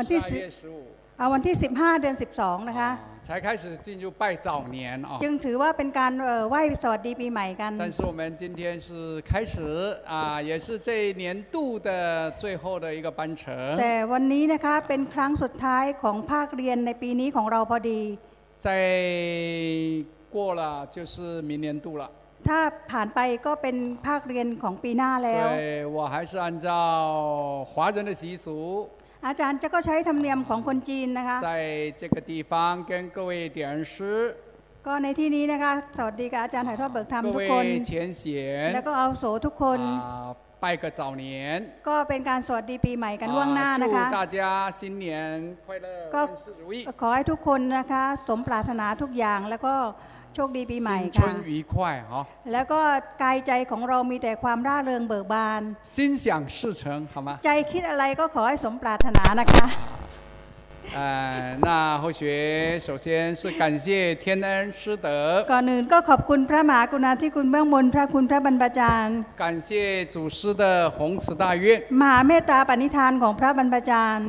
วันที่ 十二 สิ 月十五 เอาวันที่ 15 เดือน 12 นะคะ 啊才开始进入拜早年啊。 จึงถือว่าเป็นการเอ่อไหว้สวัสดีปีใหม่กัน 但是我们今天是开始啊，也是这一年度的最后的一个班程。 แต่วันนี้นะคะเป็นครั้งสุดท้ายของภาคเรียนในปีนี้ของเราพอดี 再过了就是明年度了， ถ้าผ่านไปก็เป็นภาคเรียนของปีหน้าแล้ว 所以我还是按照华人的习俗， อาจารย์จะก็ใช้ธรรมเนียมของคนจีนนะคะ 在这个地方跟各位点师、 ก็ในที่นี้นะคะ สวัสดีกับอาจารย์ถ่ายทอดเบิกธรรม 各 ทุกคน 位前 แล้ว 贤 ก็เอาโสทุกคน 啊，拜个早年。 ก็เป็นการสวัสดีปีใหม่กันล่วงหน้า 啊 นะคะ 祝大家新年快乐， ก็ 万事如意， ขอให้ทุกคนนะคะ สมปรารถนาทุกอย่างแล้วก็ โชคดีปีใหม่ 新 ค่ะ 春愉快哈， แล้วก็กายใจของเรามีแต่ความร่าเริงเบิกบาน 心想事成，好吗？ ใจคิดอะไรก็ขอให้สมปรารถนานะคะ 呃，那后学首先是感谢天恩师德， ก่อนอื่นก็ขอบคุณพระมหากรุณาธิคุณเบื้องบนพระคุณพระบรรพจารย์ 感谢祖师的弘慈大愿， มหาเมตตาปณิธานของพระบรรพจารย์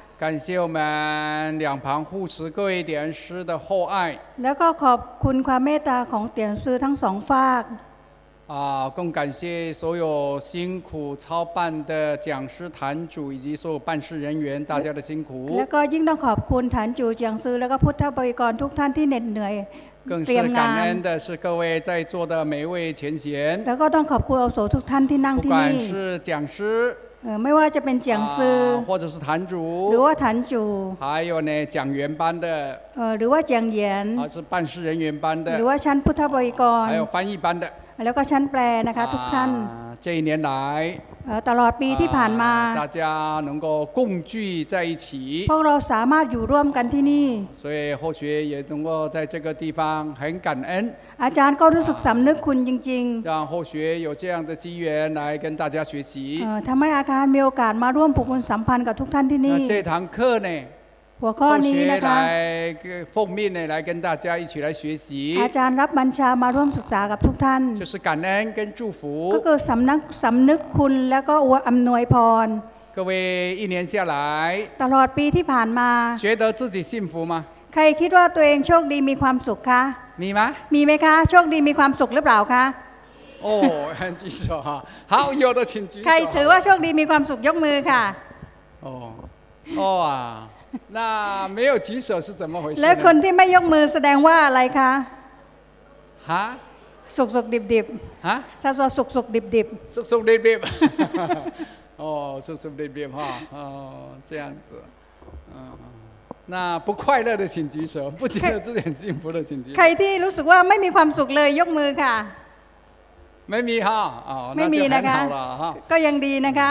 感谢我们两旁护持各位点师的厚爱 แล้วก็ขอบคุณความเมตตาของเตียนซือทั้งสองฝาก 啊，更感谢所有辛苦操办的讲师坛主以及所有办事人员，大家的辛苦 แล้ว，ก็ยิ่งต้องขอบคุณฐานจูเจียงซือแล้วก็พุทธบริกรทุกท่านที่เหน็ดเหนื่อย 更 เตรียม 是 งาน 感恩的是各位在座的每一位前贤， แล้วก็ต้องขอบคุณอาวุโสทุกท่านที่นั่ง 不 ที่ 管 นี่ 是讲师 เอ่อ ไม่ว่าจะเป็นเจียงซือ 啊，或者是坛 หรือ 主， ว่าฐานจู 还有呢讲员班的， เอ่อหรือว่าเจียงเหยียน 啊是办事人员班 หรือ 的， ว่าชั้นพุทธบริกร 还有翻译班的。 แล้วก็ชั้นแปลนะคะทุกท่าน 啊，这一年来， เอ่อ ตลอดปีที่ผ่านมา 啊大家能够共聚在一起 พ，วกเราสามารถอยู่ร่วมกันที่นี่ 所以后学也能够在这个地方很感恩， อาจารย์ก็รู้สึกสำนึกคุณจริง 让后学有这样的机缘来跟大家学 ๆ 习 เอ่。อทำให้อาคารมีโอกาสมาร่วมผูกพันสัมพันธ์กับทุกท่านที่นี่ 那这堂课呢， หัวข้อ 后 นี้ 学 นะคะ 来奉命呢来跟大家一起来学习， อาจารย์รับบัญชามาร่วมศึกษากับทุกท่าน 就是感恩跟祝 ก็ 福。 คือสำนักสำนึกคุณแล้วก็อวยอำนวยพร 各位一年下来， ตลอดปีที่ผ่านมา 觉得自己幸福吗？ ใครคิดว่าตัวเองโชคดีมีความสุขคะ 你吗？ มีไหมคะ โชคดีมีความสุขหรือเปล่าคะ 哦，很举手哈。好，有的请举手。 ใครถือว่าโชคดีมีความสุขยกมือค่ะ 哦，哦啊， 那没有举手是怎么回事 แล้วคน 呢？ ที่ไม่ยกมือแสดงว่าอะไรคะ 哈 สุขสุขดิบดิบ 哈， ชาสวสุขสุขดิบดิบ 叔叔那边，哦，叔叔那边哈，哦，这样子，嗯，那不快乐的请举手，不觉得自己很幸福的请举 ใคร 手。 ที่รู้สึกว่าไม่มีความสุขเลยยกมือค่ะ 没米哈，哦，那没米就很那个好了哈。 ก็ยังดีนะคะ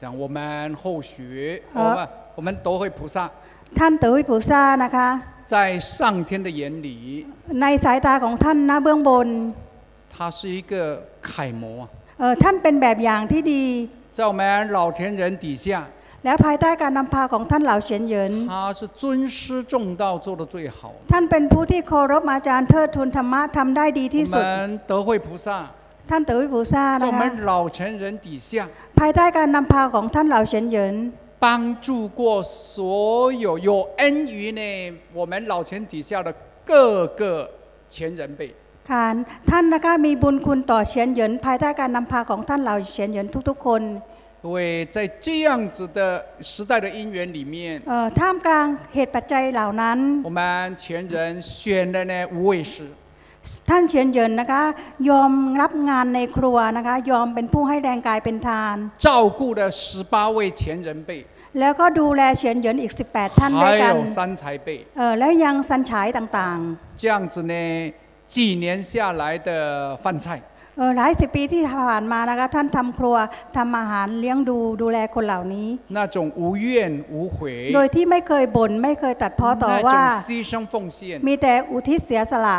像我们后续，呃我们我们都会菩萨 ๆ ท่านเต๋อวิผูซ่านะคะ 在上天的眼里， ในสายตาของท่านนะเบื้องบน 他是一个楷模啊， เอ่อท่านเป็นแบบอย่างที่ดี 在我们老天人底下， แล้วภายใต้การนำพาของท่านเหล่าเฉียนเหยิน 他是尊师重道做的最好。 ท่านเป็นผู้ที่เคารพอาจารย์เทิดทูนธรรมะทำได้ดี 我 ที่สุด 们德慧菩萨 ท่านเต๋อวิผูซ่า 在 นะ 我 คะ 们老前人底下， ภายใต้การนำพาของท่านเหล่าเฉียนเหยิน 帮助过所有有恩于呢我们老前底下的各个前人辈。 ค่ะท่านนะคะมีบุญคุณต่อเฉียนเหยินภายใต้การนำพาของท่านเหล่าเฉียนเหยินทุกๆ คน 因为在这样子的时代的因缘里面， เอ่อท่ามกลางเหตุปัจจัยเหล่านั้น 我们前人选的呢无畏师， ท่านเฉียนเหยินนะคะ ยอมรับงานในครัวนะคะ ยอมเป็นผู้ให้แรงกายเป็นทาน 照顾了十八位前人辈， แล้วก็ดูแลเฉียนเหยินอีก 18 ท่านด้วย 还 กัน 有三才辈， เออแล้วยังสัญฉายต่าง 这样子呢，几年下来的饭菜， ๆเออหลายสิบปีที่ผ่านมานะคะ ท่านทำครัวทำอาหารเลี้ยงดูดูแลคนเหล่านี้ 那种无怨无悔， โดยที่ไม่เคยบ่นไม่เคยตัดพ้อต่อ 那 ว่า 种牺牲奉献。 มีแต่อุทิศเสียสละ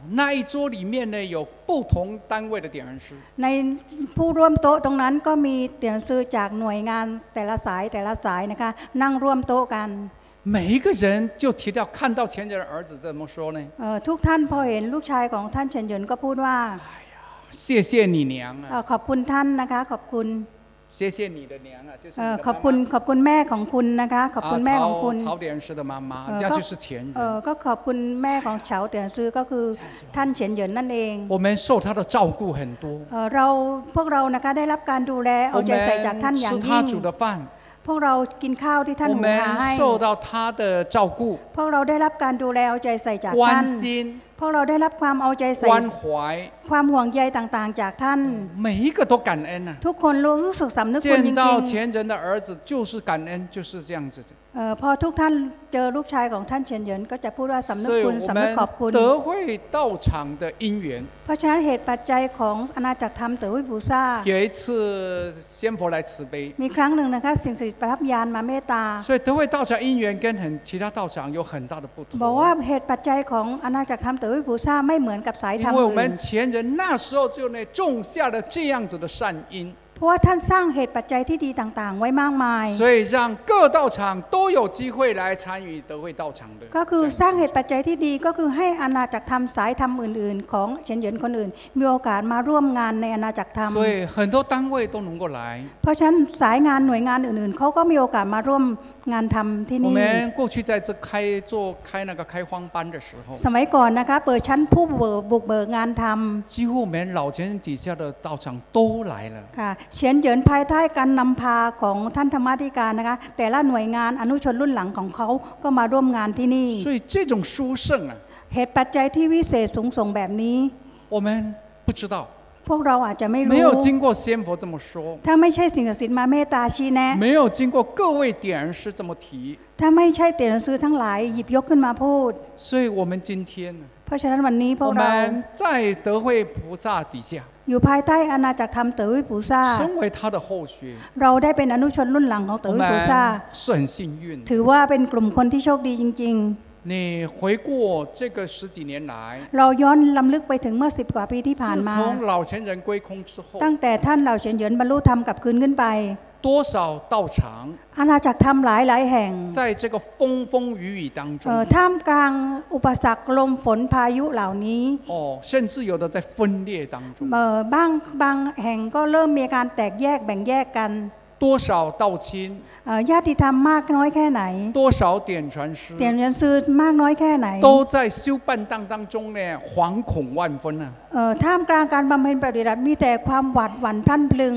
那一桌里面呢有不同单位的点燃师， ในผู้ร่วมโต๊ะตรงนั้นก็มีเหรียญซือจากหน่วยงานแต่ละสายแต่ละสายนะคะ นั่งร่วมโต๊ะกัน 每一个人就提到看到前人的儿子怎么说呢？ เอ่อทุกท่านพอเห็นลูกชายของท่านเฉียนเหยินก็พูดว่า 谢谢你娘 เอ่ 啊， อขอบคุณท่านนะคะ ขอบคุณ 谢谢你的娘啊，就是 เอ่ 你 อ 的 ขอบคุณ 妈 ขอบคุณแม่ของคุณนะคะ ขอบ 妈 คุณแม่ของคุณ 曹曹点师的妈妈，呃那ก็就是前 เอ่อ 人。 ก็ขอบคุณแม่ของเฉาเตียนซือก็คือท่านเฉียนเหยินนั่นเอง 我们受他的照顾很多， เอ่อเราพวกเรานะคะได้รับการดูแลเอา 我 ใจใส่จากท่าน 们 อย่าง 吃 ยิ่ 他 ง 煮的饭， พวกเรากินข้าวที่ท่าน 我 หุงหาให้ 们受到他的照顾、 พวกเราได้รับการดูแลเอาใจใส่จากท่าน 关心、 พวกเราได้รับความเอาใจใส่ 关怀， ความห่วงใยต่างๆ จากท่าน 每一个都感恩啊！ ทุกคนรู้สึกสำนึกคุณจ 见 ริ 到 ง 前人的儿子就是感恩，就是这样子。 ๆเอ่อพอทุกท่านเจอลูกชายของท่านเฉียนเหยินก็จะพูดว่าสำนึก 所以 คุณ 我 สำนึก 们 ขอบคุณ 德惠道场的因缘， เพราะฉะนั้นเหตุปัจจัยของอาณาจักรธรรมเต๋อวิภูซ่า 有一次仙佛来慈悲， มีครั้งหนึ่งนะคะสิ่งศักดิ์สิทธิ์ประทับยานมาเมตตา 所以德惠道场因缘跟很其他道场有很大的不 บอกว่า 同。 เหตุปัจจัยของอาณาจักรธรรมเต๋อวิภูซ่าไม่เหมือนกับสายธร 因 รม 为我 อื่น 们前人那时候就呢种下了这样子的善因， เพ ราะว่าท่านสร้างเหตุปัจจัยที่ดีต่างๆ ไว้มากมาย 所以让各道场都有机会来参与德惠道场的。 ก็คือสร้างเหตุปัจจัยที่ดีก็คือให้อาณาจักรธรรมสายธรรมอื่น ๆ ของเฉียนเหยินคนอื่น มีโอกาสมาร่วมงานในอาณาจักรธรรม 所以很多单位都能够来。 เพราะฉะนั้นสายงานหน่วยงานอื่น ๆเขาก็มีโอกาสมาร่วมงานทำที่ 我 นี่ 们过去在这开做开那个开荒班的时候， สมัยก่อนนะคะ เปิดชั้นผู้เบิกบุกเบิกงานทำ 几乎我们老前底下的道场都来了。 ค่ะ เฉียนเหยินภายใต้การนำพาของท่านธรรมาธิการนะคะ แต่ละหน่วยงานอนุชนรุ่นหลังของเขาก็มาร่วมงานที่นี่ 所以这种殊胜啊， เหตุปัจจัยที่วิเศษสูงส่งแบบนี้ 我们不知道， พวกเราอาจจะไม่ 没 รู้ 有经过仙佛这么说， ถ้าไม่ใช่สิ่งศักดิ์สิทธิ์มาเมตตาชี้แนะ 没有经过各位点人师这么提， ถ้าไม่ใช่เตียนซื้อทั้งหลายหยิบยกขึ้นมาพูด 所以我们今天呢， เพราะฉะนั้นวันนี้พว 我 กเรา 们在德惠菩萨底下， อยู่ภายใต้อาณาจักรธรรมเต๋อวิปูซา 身为他的后学， เราได้เป็นอนุชนรุ่นหลังของเต๋ 我 อวิปูซา 们是很幸运。 ถือว่าเป็นกลุ่มคนที่โชคดีจริง 你回过这个十几年来， ๆ เราย้อนลำลึกไปถึงเมื่อสิบกว่าปีที่ผ่าน 自 มา 从老前人归空之后， ตั้งแต่ท่านเหล่าเฉียนเหยินบรรลุธรรมกลับคืนขึ้นไป 多少道场 อาณาจักรธรรมหลายหลายๆแห่ง 在这个风风雨雨当 เอ่อ 中， ท่ามกลางอุปสรรคลมฝนพายุเหล่านี้ 哦，甚至有的在分裂当中， เอ่อบางบางแห่งก็เริ่มมีการแตกแยกแบ่งแยกกัน 多少道亲， เอ่อญาติธรรมมากน้อยแค่ไหน 多少点传师， เตียนเรียนซื้อมากน้อยแค่ไหน 都在修办当当中呢，惶恐万分啊！ เอ่อท่ามกลางการบำเพ็ญปฏิบัติมีแต่ความหวาดหวั่นพลันพลึง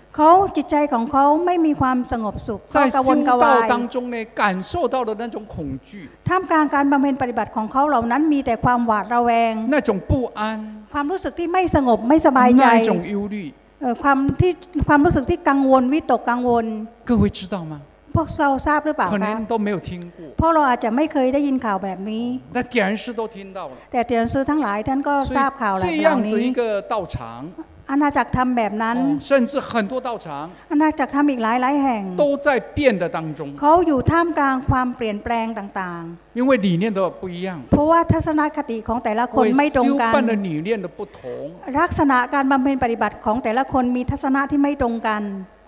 เขาจิตใจของเขาไม่มีความสงบสุขเขา 在 กระวน 修 กระวา 道 ย 当中呢，感受到的那种恐惧， ท่ามกลางการบำเพ็ญปฏิบัติของเขาเหล่านั้นมีแต่ความหวาดระแวง 那种不安， ความรู้สึกที่ไม่สงบไม่สบายใจ 那一种忧虑， เอ่อความที่ความรู้สึกที่กังวลวิตกกังวล 各位知道吗？ พวกเราทราบหรือเปล่า 可 คะ 能都没有听过， เพราะเราอาจจะไม่เคยได้ยินข่าวแบบนี้ 那点然师都听到了。 แต่เตียนซื้อทั้งหลายท่านก็ 所 ทราบข่าว 以 เหล่า 这 นี้ 样子一个道场， อาณาจักรธรรมแบบนั้น 哦，甚至很多道场 อาณาจักรธรรมอีกหลายหลายๆแห่ง 都在变的当中， เขาอยู่ท่ามกลางความเปลี่ยนแปลงต่าง 因为理念都不一样， ๆ เพราะว่าทัศนคติของแต่ละคน 为 ไม่ตรง 修 กัน 办的理念的不同 ลักษณะการบำเพ็ญปฏิบัติของแต่ละคนมีทัศนะที่ไม่ตรงกัน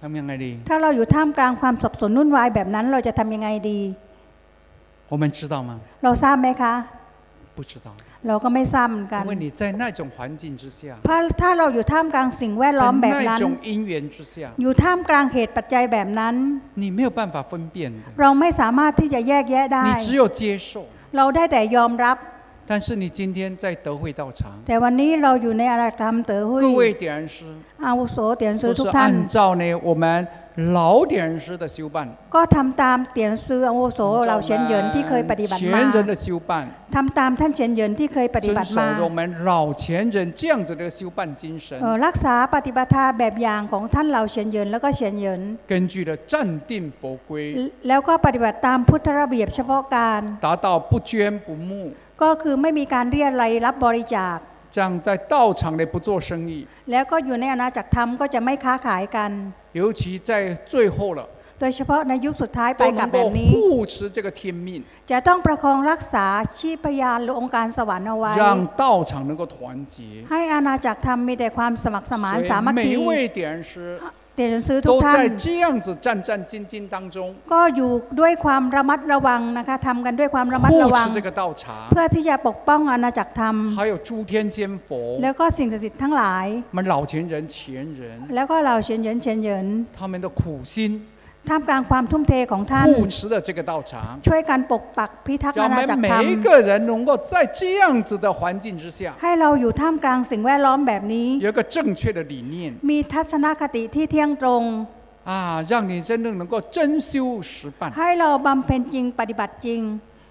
他们ยังไงดี ถ้าเราอยู่ท่ามกลางความสับสนวุ่นวายแบบนั้น เราจะทำยังไงดี 我们知道吗？ เราทราบไหมคะ 不知道， เราก็ไม่ทราบเหมือนกัน 因为你在那种环境之下， เพราะถ้าเราอยู่ท่ามกลางสิ่งแวดล้อม 在 แบบ 那 นั้น 种因缘之下， อยู่ท่ามกลางเหตุปัจจัยแบบนั้น 你没有办法分辨的， เราไม่สามารถที่จะแยกแยะได้ 你只有接受。 เราได้แต่ยอมรับ 但是你今天在德惠道场， แต่วันนี้เราอยู่ในอาณาจักรธรรมเต๋อหุย 各位点燃师 อาวุโสเตียนซื้อ 都 ทุก 是 ท่าน 按照呢我们老点燃师的修办， ก็ทำตามเตียนซื้ออาวุโสเหล่าเฉียนเหยินที่เคยปฏิบัติมา 前人的修办， ทำตามท่านเฉียนเหยินที่เคยปฏิ 遵 บัติ 守 มา 着我们老前人这样子的修办精神 เอ่อ，รักษาปฏิบัติแบบอย่างของท่านเหล่าเฉียนเหยินแล้วก็เฉียนเหยิน 根据了暂定佛规， แล้วก็ปฏิบัติตามพุทธระเบียบเฉพาะการ 达到不捐不募， ก็คือไม่มีการเรียอะไรยรับบริจาค 这样在道场内不做生意， แล้วก็อยู่ในอาณาจักรธรรมก็จะไม่ค้าขายกัน 尤其在最后了， โดยเฉพาะในยุคสุดท้ายไป 都 กับ 能 แบ 够 บนี้ 护持这个天命， จะต้องประคองรักษาชีพยานหรือองค์การสวรรค์เอาไว้ 让道场能够团结。 ให้อาณาจักรธรรมมีแต่ความสมัครสมาน 所以 สามัค 每 คี 一位点燃师 เรียนซื้อทุกท่านก็อยู่ด้วยความระมัดระวังนะคะทำกันด้วยความระมัดระวัง เพื่อที่จะปกป้องอาณาจักรธรรมแล้วก็สิ่งศักดิ์สิทธิ์ทั้งหลายแล้วก็เหล่าเฉียนเหรินเฉียนเหริน ท่ามกลางความทุ่มเทของท่าน 护持了这个道场， ช่วยกันปกปักพิทักษ์ 让 อา 我 ณาจั 们 กรธรรม 每一个人能够在这样子的环境之下， ให้เราอยู่ท่ามกลางสิ่งแวดล้อมแบบนี้ 有一个正确的理念 มีทัศนคติที่เที่ยงตรง 啊，让你真正能够真修实办， ให้เราบำเพ็ญจริงปฏิบัติจริง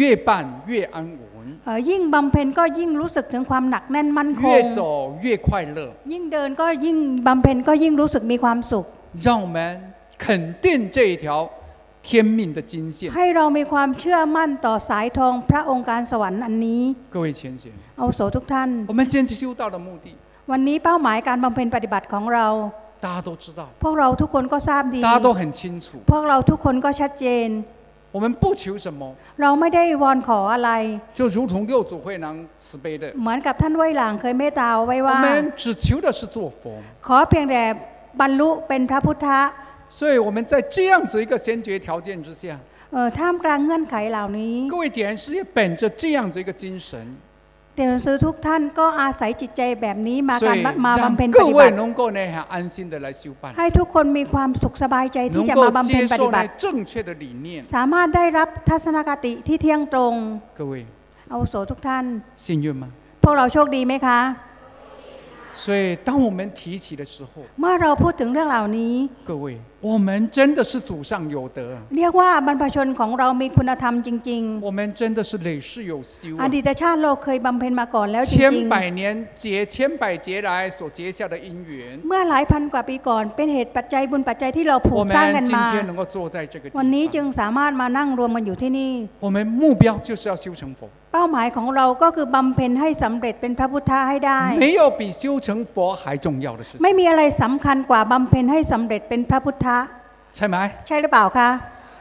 越办越安稳， เอ่อยิ่งบำเพ็ญก็ยิ่งรู้สึกถึงความหนักแน่นมั่นคง 越走越快乐。 ยิ่งเดินก็ยิ่งบำเพ็ญก็ยิ่งรู้สึกมีความสุข 让我们肯定这一条天命的金线。 ให้เรามีความเชื่อมั่นต่อสายทองพระองค์การสวรรค์อันนี้ 各位前贤， เอาโสทุกท่าน 我们今天修道的目的， วันนี้เป้าหมายการบำเพ็ญปฏิบัติของเรา 大家都知道， พวกเราทุกคนก็ทราบดี 大家都很清楚。 พวกเราทุกคนก็ชัดเจน 我们不求什么， เราไม่ได้วอนขออะไร 就如同六祖慧能慈悲的， เหมือนกับท่านไว้หลางเคยเมตตาเอาไว้ 我 ว่า 们只求的是做佛。 ขอเพียงแต่บรรลุเป็นพระพุทธะ 所以我们在这样子一个先决条件之下， เอ่อท่ามกลางเงื่อนไขเหล่านี้ 各位点师也本着这样子一个精神， แต่ซื้อทุกท่านก็อาศัยจิตใจแบบนี้มาการมาบำเพ็ญปฏิบัติให้ทุกคนมีความสุขสบายใจที่จะมาบำเพ็ญปฏิบัติสามารถได้รับทัศนคติที่เที่ยงตรงเอาโสทุกท่านพวกเราโชคดีไหมคะ 所以当我们提起的时候， เมื่อเราพูดถึงเรื่องเหล่านี้ 各位，我们真的是祖上有德， เรียกว่าบรรพชนของเรามีคุณธรรมจริง 我们真的是累世有修 ๆ อ 啊。 ดีตชาติเราเคยบำเพ็ญมาก่อนแล้วจริง 千百年结千百劫来所结下的因缘， ๆ เมื่อหลายพันกว่าปีก่อน เป็นเหตุปัจจัยบุญปัจจัยที่เราผู 我 กสร้างกั 们 น 今 มา 天能够坐在这个地 วันนี้จึง 方， สามารถมานั่งรวมกันอยู่ที่นี่ 我们目标就是要修成佛， เป้าหมายของเราก็คือบำเพ็ญให้สำเร็จเป็นพระพุทธะให้ได้ 没有比修 成佛还重要的事情， ไม่มีอะไรสำคัญกว่าบำเพ็ญให้สำเร็จเป็นพระพุทธะ ใช่ไหม？ ใช่หรือเปล่าคะ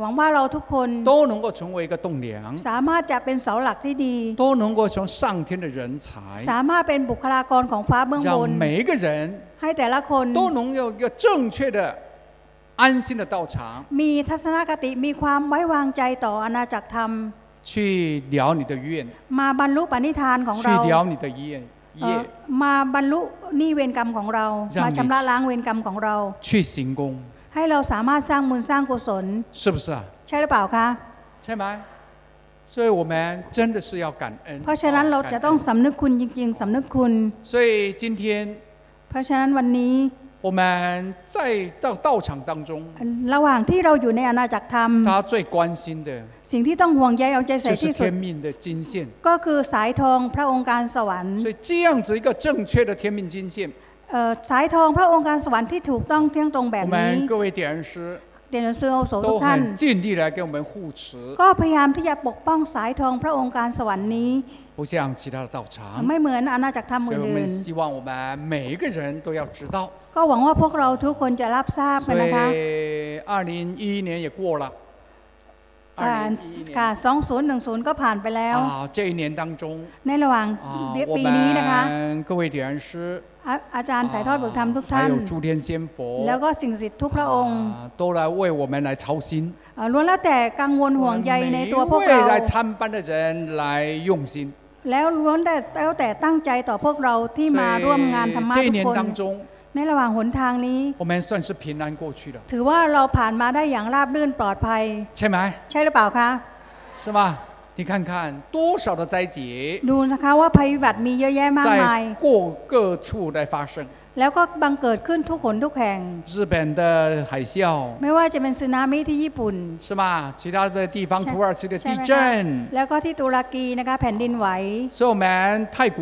หวังว่าเราทุกคน 都能够成为一个栋梁， สามารถจะเป็นเสาหลักที่ดี 都能够成上天的人才， สามารถเป็นบุคลากรของฟ้าเบื้องบน 让每一个人 ให้แต่ละคน 都能有一个正确的、安心的道场， มีทัศนคติมีความไว้วางใจต่ออาณาจักรธรรม 去聊你的愿， มาบรรลุปณิธานของ 去 เรา 聊你的业 เอ่อ 业， มาบรรลุหนี่เวรกรรมของเรา 让 มา 你 ชำระล้างเวรกรรมของเรา 去行功， ให้เราสามารถสร้างบุญสร้างกุศล 是不是啊？ ใช่หรือเปล่าคะ ใช่ไหม所以我们真的是要感恩。 เพราะฉะนั้น 啊 เรา 感 จะต้อง 恩 สำนึกคุณจริง ๆสำนึกคุณ 所以今天 เพราะฉะนั้นวันนี้ 我们在到道场当中， ระหว่างที่เราอยู่ในอาณาจักรธรรม 大家最关心的 สิ่งที่ต้องห่วงใยเอาใจใส่ 就是 ที่สุด 天命的金线。 ก็คือสายทองพระองค์การสวรรค์ 所以这样子一个正确的天命金线， เอ่อ สายทองพระองค์การสวรรค์ที่ถูกต้องเที่ยงตรงแบ 我 บนี้ 们各位点师 เดนซื้อเอาโสทุ 都 กท่าน 很尽力来给我们护持， ก็พยายามที่จะปกป้องสายทองพระองค์การสวรรค์นี้ 不像其他的道场。 ไม่เหมือนอาณาจักรธรรม 所以我 อื่ 们 น 希望我们每一个人都要知道。 ๆก็หวังว่าพวกเราทุกคนจะรับทราบ 所 กันนะคะ 以二零一一年也过了， อ่า 二零一一 ค่ะ 年2010 ก็ผ่านไปแล้ว 啊，这一年当中 ในระหว่าง 啊， เดือน 我 ปีนี้นะคะ 们各位点师 อาอาจารย์ถ่ายทอดบทธรรมทุก 还 ท่าน 有诸天仙佛 แล้วก็สิ่งศักดิ์สิทธิ์ทุกพระองค์ 啊，都来为我们来操心。 เอ่อล้วนแล้วแต่กังวลห่วงใยใน 每一 ตัวพวก 位 เรา 来参班的人来用心。 แล้วล้วนแต่แล้วแต่ตั้งใจต่อพวกเราที่มาร่วมงานธรรมะ 这一 ทุก 年 คน 当中， ในระหว่างหนทางนี้ 我们算是平安过去了， ถือว่าเราผ่านมาได้อย่างราบรื่นปลอดภัย ใช่ไหม？ ใช่หรือเปล่าคะ 是吧？你看看多少的灾劫 ดูนะคะว่าภัยพิบัติมีเยอะแยะมากมาย 在各各处在发生， แล้วก็บังเกิดขึ้นทุกหนทุกแห่ง 日本的海啸 ไม่ว่าจะเป็นสึนามิที่ญี่ปุ่น 是吧？其他的地方，ใช่ 土耳其的 ใช่ 地 ไหมคะ 震， แล้วก็ที่ตุรกีนะคะแผ่นดินไหว 所以我们泰国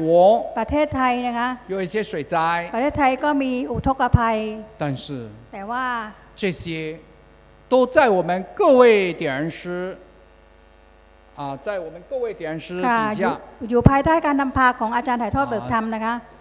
ประเทศไทยนะคะ 有一些水灾， ประเทศไทยก็มีอุทกภัย 但是 แต่ว่า 这些都在我们各位点人师啊，在我们各位点人师 ค่ะ 底 อยู่ 下 อยู่ภายใต้การนำพาของอาจารย์ถ่ายทอดเบิกธรรมนะคะ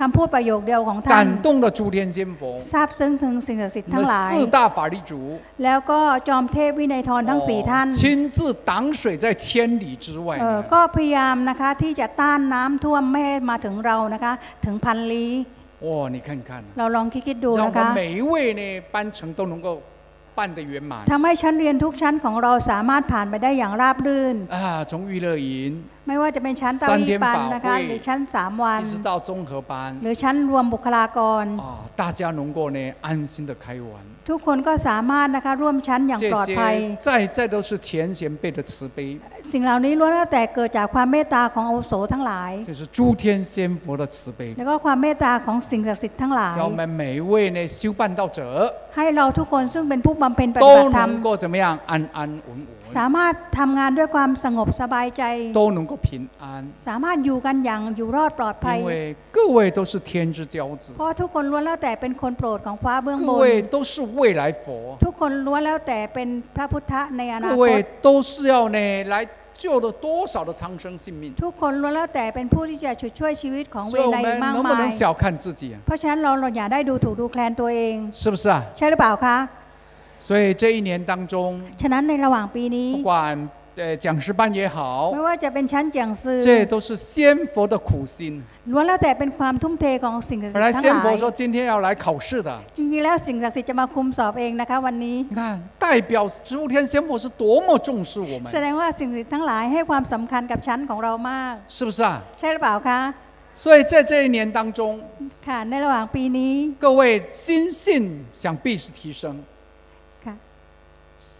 คำพูดประโยคเดียวของท่าน 感动了诸天仙佛， ทราบซึ้งถึงสิ่งศักดิ์สิทธิ์ 我 ทั้ง 们 หลาย 四大法力主 แล้วก็จอมเทพวินัยทรทั้งสี่ท่าน 亲自挡水在千里之外 เอ่อ 呢。 ก็พยายามนะคะที่จะต้านน้ำท่วมไม่ให้มาถึงเรานะคะ ถึงพันลี้ 哇，你看看， เราลองคิดคิดดู 让 นะ 我 คะ 们每一位呢班程都能够办得圆满 ทำให้ชั้นเรียนทุกชั้นของเราสามารถผ่านไปได้อย่างราบรื่น 啊！从娱乐营 ไม่ว่าจะเป็นชั้นเต้าอี้ปันนะคะ หรือชั้น 3 วัน 一直到综合班 หรือชั้นรวมบุคลากร 啊，大家能够呢安心的开完。 ทุกคนก็สามารถนะคะร่วมชั้นอย่าง 这 ปลอดภัย 些在在都是前贤辈的慈悲， สิ่งเหล่านี้ล้วนแล้วแต่เกิดจากความเมตตาของอาวุโสทั้งหลาย 这是诸天仙佛的慈悲， แล้วก็ความเมตตาของสิ่งศักดิ์สิทธิ์ทั้งหลาย 让我们每一位呢修办道者 ให้เราทุกคนซึ่งเป็นผู้บำเพ็ญปฏิบั 都 ติธรรม 能够怎么样安安稳 สามารถทำงานด้วยความสงบสบายใจ 稳，都能够 平安， สามารถอยู่กันอย่างอยู่รอดปลอดภัย 因为各位都是天之骄子， เพราะทุกคนล้วนแล้วแต่เป็นคนโปรดของฟ้าเบื้องบ 各 น 位都是未来佛， ทุกคนล้วนแล้วแต่เป็นพระพุทธในอนา 各 คต 位都是要呢来救了多少的苍生性命， ทุกคนล้วนแล้วแต่เป็นผู้ที่จะฉุดช่วยชีวิตของเว 所以我 ไนอีก 们 มาก 能不 มาย 能小看自己啊？ เพราะฉะนั้นเราเราอย่าได้ดูถูกดูแคลนตัวเอง 是不是啊？ ใช่หรือเปล่าคะ 所以这一年当中， ฉะนั้นในระหว่างปีนี้ 不管 呃讲师班也好 ไม่，ว่าจะเป็นชั้นเจียงซือ 这都是仙佛的苦心。 ล้วนแล้วแต่เป็นความทุ่มเทของสิ่งศักดิ์ 本 สิท 来 ธิ์ทั้ง 仙 หลา 佛 ย 说今天要来考试的， จริงๆแล้วสิ่งศักดิ์สิทธิ์จะมาคุมสอบเองนะคะ วันนี้ 你看代表诸天仙佛是多么重视我 แส 们， ดงว่าสิ่งศักดิ์สิทธิ์ทั้งหลายให้ความสำคัญกับชั้นของเรามาก 是不是啊？ ใช่หรือเปล่าคะ 所以在这一年当中， ค่ะในระหว่างปีนี้ 各位心性想必是提升， ค่ะ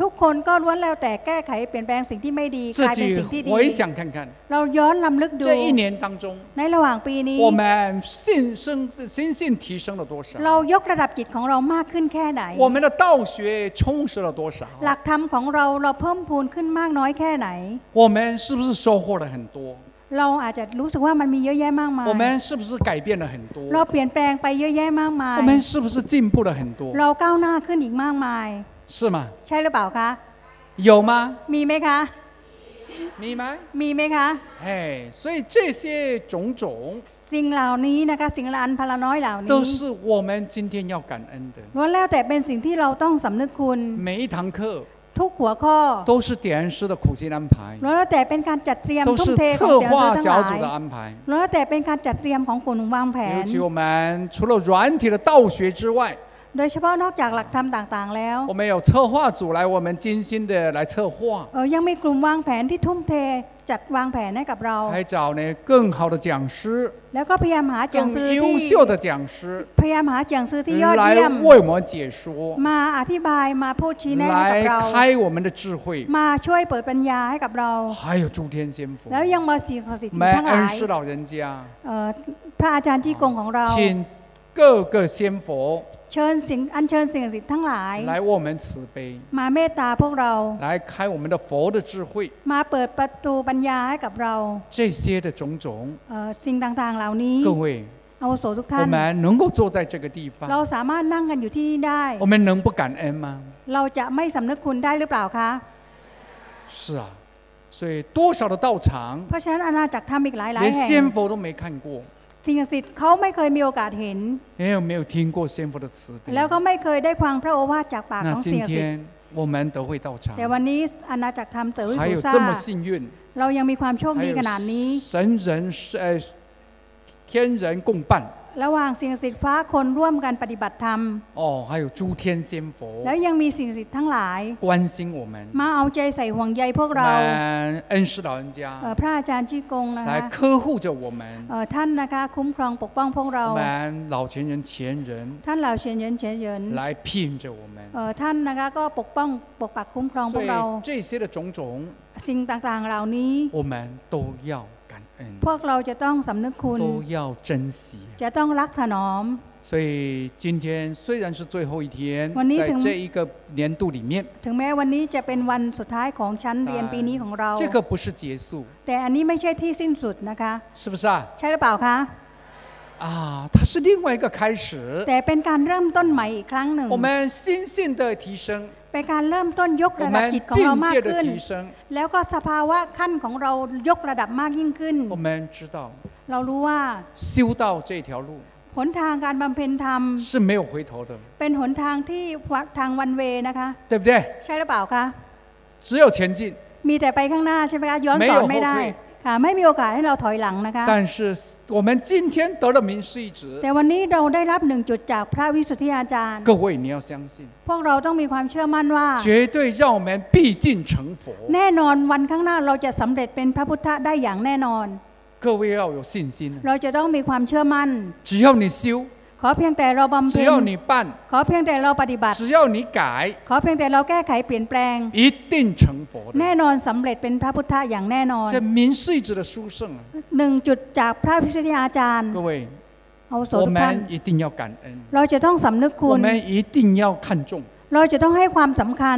ทุกคนก็ล้วนแล้วแต่แก้ไขเปลี่ยนแปลงสิ่งที่ไม่ดีกลายเป็นสิ่งที่ดีเราย้อนลำลึกดูในระหว่างปีนี้เรายกระดับจิตของเรามากขึ้นแค่ไหนหลักธรรมของเราเราเพิ่มพูนขึ้นมากน้อยแค่ไหนเราอาจจะรู้สึกว่ามันมีเยอะแยะมากมายเราเปลี่ยนแปลงไปเยอะแยะมากมายเราก้าวหน้าขึ้นอีกมากมาย 是吗？ ใช่หรือเปล่าคะ 有吗？ มีไหมคะ 明白？ มีไหมคะ 嘿，所以这些种种 สิ่งเหล่านี้นะคะสิ่งละอันพละน้อยเหล่านี้ 都是我们今天要感恩的。 ล้วนแล้วแต่เป็นสิ่งที่เราต้องสำนึกคุณ 每一堂课 ทุกหัวข้อ 都是点恩师的苦心安排， ล้วนแล้วแต่เป็นการจัดเตรียม 都 ทุ่ม 是 เทของ 策 แต่ละ 划 ทั้งห 小 ลา 组 ย 的安排。 ล้วนแล้วแต่เป็นการจัดเตรียมของกลุ่มวางแผ 尤 น 其我们除了软体的道学之外， โดยเฉพาะนอกจากหลักธรรมต่างๆ แล้ว 我们有策划组来我们精心的来策划， เออยังมีกลุ่มวางแผนที่ทุ่มเทจัดวางแผนให้กับเรา 还找呢更好的讲师、 แล้วก็พยายามหาเจียง 更 ซื้อ 优 ที่ 秀的讲师 พยายามหาเจียงซื้อที่ยอด 来 เยี่ยม 为我们解说， มาอธิบายมาพูดชี้แนะให้กับ 来 เรา 开我们的智慧。 มาช่วยเปิดปัญญาให้กับเรา 还有诸天仙佛， แล้วยังมาสิ่งศักดิ์สิทธิ์ 我们 ทั้งหลา 恩 ย 师老人家， เอ่อพระอาจารย์จี้กงของเรา 请 各个仙佛 เชิญสิ่งอัญเชิญสิ่งศักดิ์สิทธิ์ทั้งหลาย 来为我们慈悲， มาเมตตาพวกเรา 来开我们的佛的智慧。 มาเปิดประตูปัญญาให้กับเรา 这些的种种， เอ่อสิ่งต่างๆ เหล่านี้ 各位， อาวุโสทุกท่า 我 น 们能够坐在这个地 เรา 方， สามารถนั่งกันอยู่ที่นี่ได้ 我们能不感恩吗？ เราจะไม่สำนึกคุณได้หรือเปล่าคะ 是啊，所以多少的道场， เพราะฉะนั้นอาณาจักรธรรมอีกหลายหลาย 连 แห่ง 仙佛都没看过， สิ่งศักดิ์สิทธิ์เขาไม่เคยมีโอกาสเห็น 也有没有听过仙佛的慈悲？ แล้วก็ไม่เคยได้ฟังพระโอวาทจากปากข 那 องสิ่ง 今 ศักดิ์สิทธิ์ 天我们德惠道场 แต่วันนี้อาณาจักรธรรมเต๋อวิ 还 บู 有 ซ่า 这么幸运， เรายังมีความโชค 还 ดี 有 ขนาดนี้ 神人呃天人共伴， ระหว่างสิ่งศักดิ์สิทธิ์ฟ้าคนร่วมกันปฏิบัติธรรม 哦，还有诸天仙佛 แล้วยังมีสิ่งศักดิ์สิทธิ์ทั้งหลาย 关心我们， มาเอาใจใส่ห่วงใยพวก 我 เรา 们恩师老人 เอ่อ 家 พระอาจารย์จี้กงนะ 来 คะ 呵护着我们， เอ่อท่านนะคะคุ้มครองปกป้องพวกเรา 我们老前人前人 ท่านเหล่าเฉียนเยินเฉียนเยิน 来聘着我们。 เอ่อท่านนะคะก็ปกป้องปกปักคุ้มครองพ 所 วกเรา 以这些的种种， สิ่งต่างๆ เหล่านี้ 我们都要感恩， พวกเราจะต้องสำนึกคุณ 都要珍惜。 จะต้องรักถนอม 所以今天虽然是最后一天，วันนี้ 在 ถึง 这一个年度里面， ถึงแม้วันนี้จะเป็นวันสุดท้ายของชั้นเรียนปีนี้ของเรา 这个不是结束， แต่อันนี้ไม่ใช่ที่สิ้นสุดนะคะ 是不是啊？ ใช่หรือเปล่าคะ 啊，它是另外一个开始。 แต่เป็นการเริ่มต้นใหม่อีกครั้งหนึ่ง 我们心性的提升， เป็นการเริ่มต้นยก 我 ระดับ 们 จิตของเรา 境 มาก 界的 ขึ้น 提升， แล้วก็สภาวะขั้นของเรายกระดับมากยิ่งขึ้น 我们知道 เรารู้ว่า 修道这条路 หนทางการบำเพ็ญธรรม 是没有回头的， เป็นหนทางที่ทางวันเวนะคะ 对不对？ ใช่หรือเปล่าคะ 只有前进， มีแต่ไปข้างหน้าใช่ไหมคะย้อน ไม่ ส 有 อนไม่ได้ 后退 ค่ะ ไม่มีโอกาสให้เราถอยหลังนะคะ 但是我们今天得了名师一职， แต่วันนี้เราได้รับหนึ่งจุดจากพระวิสุทธิอาจารย์ 各位你要相信， พวกเราต้องมีความเชื่อมั่นว่า 绝对让我们必进成佛。 แน่นอนวันข้างหน้าเราจะสำเร็จเป็นพระพุทธได้อย่างแน่นอน 各位要有信心， เราจะต้องมีความเชื่อมั่น 只要你修， ขอเพียงแต่เราบำ 只 เพ็ญ 要你办， ขอเพียงแต่เราปฏิบัติ 只要你改， ขอเพียงแต่เราแก้ไขเปลี่ยนแปลง 一定成佛 แน่ 的。 นอนสำเร็จเป็นพระพุทธอย่างแน่นอน 这名师一职的殊胜啊， หนึ่งจุดจากพระวิสุทธิอาจารย์ 各位， เอาโส 我 ทุกท่าน 们一定要感恩， เราจะต้องสำนึกคุ 我 ณ 们一定要看重。 เราจะต้องให้ความสำคัญ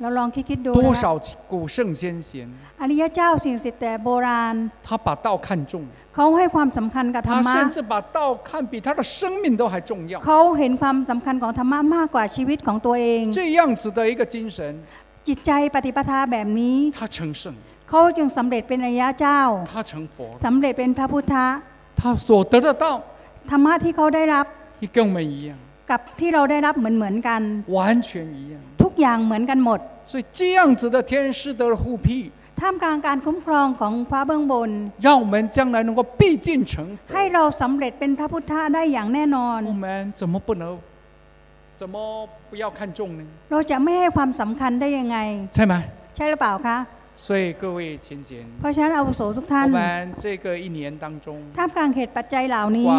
เราลองคิดคิดดู 多 นะคะ 少古圣先贤， อริยเจ้าสิ่งศักดิ์สิทธิ์แต่โบราณ 他把道看重， เขาให้ความสำคัญกับธร 他 รมะ 甚至把道看比他的生命都还重要。 เขาเห็นความสำคัญของธรรมะมากกว่าชีวิตของตัวเอง 这样子的一个精神， จิตใจปฏิปทาแบบนี้ 他成圣， เขาจึงสำเร็จเป็นอริยเจ้า 他成佛了， สำเร็จเป็นพระพุทธะ 他所得的道 ธรรมะที่เขาได้รับ 也跟我们一样， กับที่เราได้รับเหมือนเหมือนๆกัน 完全一样。 ทุกอย่างเหมือนกันหมด 所以这样子的天师的护庇， ท่ามกลางการคุ้มครองของฟ้าเบื้องบน 让我们将来能够必进成 ให้ 佛。 เราสำเร็จเป็นพระพุทธะได้อย่างแน่นอน 我们怎么不能，怎么不要看重呢？ เราจะไม่ให้ความสำคัญได้ยังไง ใช่ไหม？ ใช่หรือเปล่าคะ 所以各位亲贤， เพราะฉะนั้นอาวุโสทุกท่า 我 น 们这个一年当中， ท่ามกลางเหตุปัจจัยเหล่า 不 นี้ 管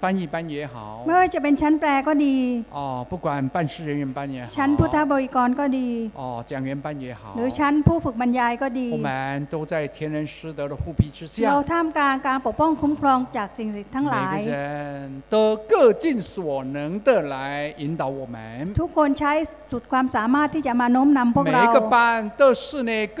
翻译班也好， ไม่ว่าจะเป็นชั้นแปลก็ดี 哦，不管办事人员班也好， ชั้นพุทธบริกรก็ดี 哦，讲员班也好 ห，รือชั้นผู้ฝึกบรรยายก็ดี 我们都在天人师德的护庇之 เรา 下， ท่ามกลางการปกป้องคุ้มครองจากสิ่งศักดิ์สิทธิ์ทั้งหลาย 每个人都各尽所能的来引导我们。 ทุกคนใช้สุดความสามารถที่จะมาโน้มนำพวก 每 เรา 一个班都是呢，各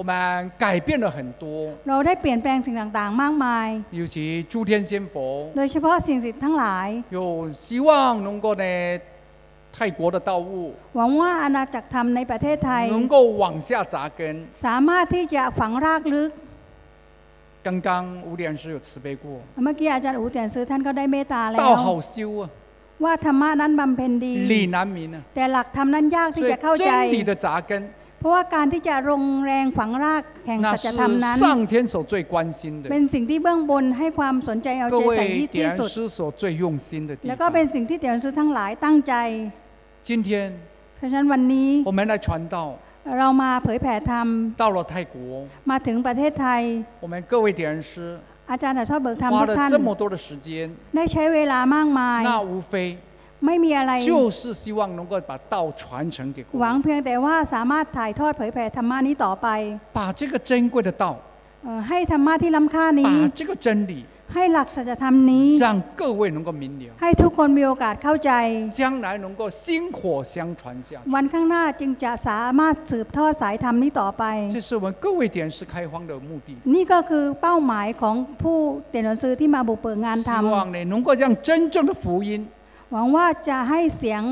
我们改变了很多， เราได้เปลี่ยนแปลงสิ่งต่างๆ มากมาย 尤其诸天仙佛 โดยเฉพาะสิ่งศักดิ์สิทธิ์ทั้งหลาย 有希望能够呢，泰国的道务 หวังว่าอาณาจักรธรรมในประเทศไทย 能够往下扎根， สามารถที่จะฝังรากลึก 刚刚吴莲师有慈悲过， เมื่อกี้อาจารย์อูเจียนซื้อท่านก็ได้เมตตาแล้ว 道好修啊， ว่าธรรมะนั้นบำเพ็ญดี 理难民啊， แต่หลักธรรมนั้นยากที่ 所以 จะเข้าใจ 真理的扎根， เพราะว่าการที่จะลงแรงฝังรากแห่งสัจธรรมนั้นเป็นสิ่งที่เบื้องบนให้ความสนใจเอาใจใส่ที่ที่สุดแล้วก็เป็นสิ่งที่เตียนซื้อทั้งหลายตั้งใจเพราะฉะนั้นวันนี้เรามาเผยแผ่ธรรมมาถึงประเทศไทยอาจารย์อาชเบิกธรรมทุกท่านได้ใช้เวลามากมาย ไม่มีอะไร 就是希望能够把道传承给各 หวัง 位， เพียงแต่ว่าสามารถถ่ายทอดเผยแผ่ธรรมะนี้ต่อไป 把这个珍贵的道， เอ่อให้ธรรมะที่ล้ำค่านี้ 把这个真理， ให้หลักสัจธรรมนี้ 让各位能够明了， ให้ทุกคนมีโอกาสเข้าใจ 将来能够薪火相传下去。 วันข้างหน้าจึงจะสามารถสืบทอดสายธรรมนี้ต่อไป 这是我们各位点师开荒的目的。 นี่ก็คือเป้าหมายของผู้เตียนหนังสือที่มาบุกเบิกงาน 希 ทำ 望呢能够让真正的福音 หวังว่าจะให้เสียง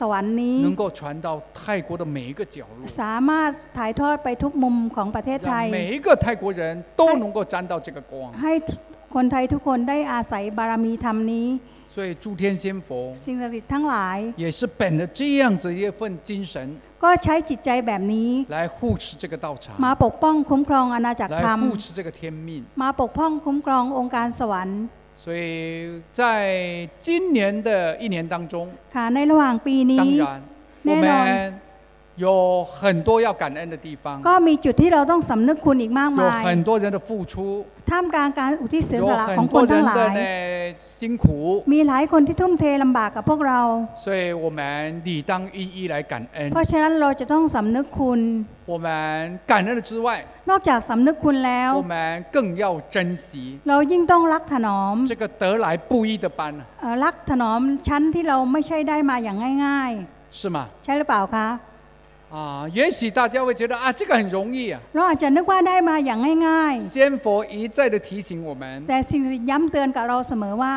สวรรค์นี้ 能够传到泰国的每一个角落， สามารถถ่ายทอดไปทุกมุมของประเทศไท 让 ย 每一个泰国人都能够沾到这个光。 ให้คนไทยทุกคนได้อาศัยบารมีธรรมนี้ 所以诸天仙佛 สิ่งศักดิ์สิทธิ์ทั้งหลาย 也是本着这样子一份精神 ก็ใช้จิตใจแบบนี้ 来护持这个道场， มาปกป้องคุ้มครองอาณาจักรธรร 来 ม 护持这个天命。 มาปกป้องคุ้มครององค์การสวรรค์ 所以在今年的一年当中， ค่ะในระหว่างปีนี้ 当然我 แน่นอน 们 有很多要感恩的地方， ก็มีจุดที่เราต้องสำนึกคุณอีกมาก 有 มาย 很多人的付出， ท่ามกลางการอุทิศเสีย 有 สละของ 很 คน 多 ทั้ง 人 หลา 的 ย 呢辛苦， มีหลายคนที่ทุ่มเทลำบากกับพวกเรา 所以我们理当一一来感恩 เพ。ราะฉะนั้นเราจะต้องสำนึกคุณ 我们感恩了之外， นอกจากสำนึกคุณแล้ว 我们更要珍惜 เรายิ่งต้องรักถนอม 这个得来不易的班， เอ่อรักถนอมชั้นที่เราไม่ใช่ได้มาอย่างง่าย 是吗？ ๆ ใช่หรือเปล่าคะ 啊，也许大家会觉得啊，这个很容易啊。 เราอาจจะนึกว่าได้มาอย่างง่าย 仙佛一再的提醒我们 ๆ แต่สิ่งที่ย้ำเตือนกับเราเสมอว่า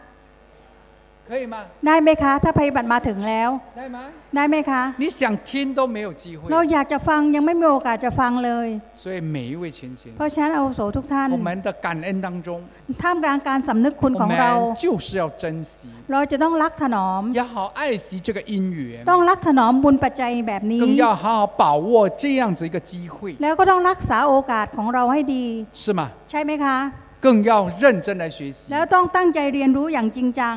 可以吗？ ได้ไหมคะ ถ้าภัยพิบัติมาถึงแล้ว ได้吗？ ได้ไหมคะ 你想听都没有机会。 เราอยากจะฟังยังไม่มีโอกาสจะฟังเลย 所以每一位前贤 เพ，ราะฉะนั้นอาวุโสทุกท่าน 我们的感恩当中， ท่ามกลางการสำนึกคุณ 我 ของเรา 们就是要珍惜， เราจะต้องรักถนอม 要好好爱惜这个因缘， ต้องรักถนอมบุญปัจจัยแบบนี้ 更要好好把握这样子一个机会， แล้วก็ต้องรักษาโอกาสของเราให้ดี 是吗？ ใช่ไหมคะ 更要认真来学习 แล้ว。ต้องตั้งใจเรียนรู้อย่างจริงจัง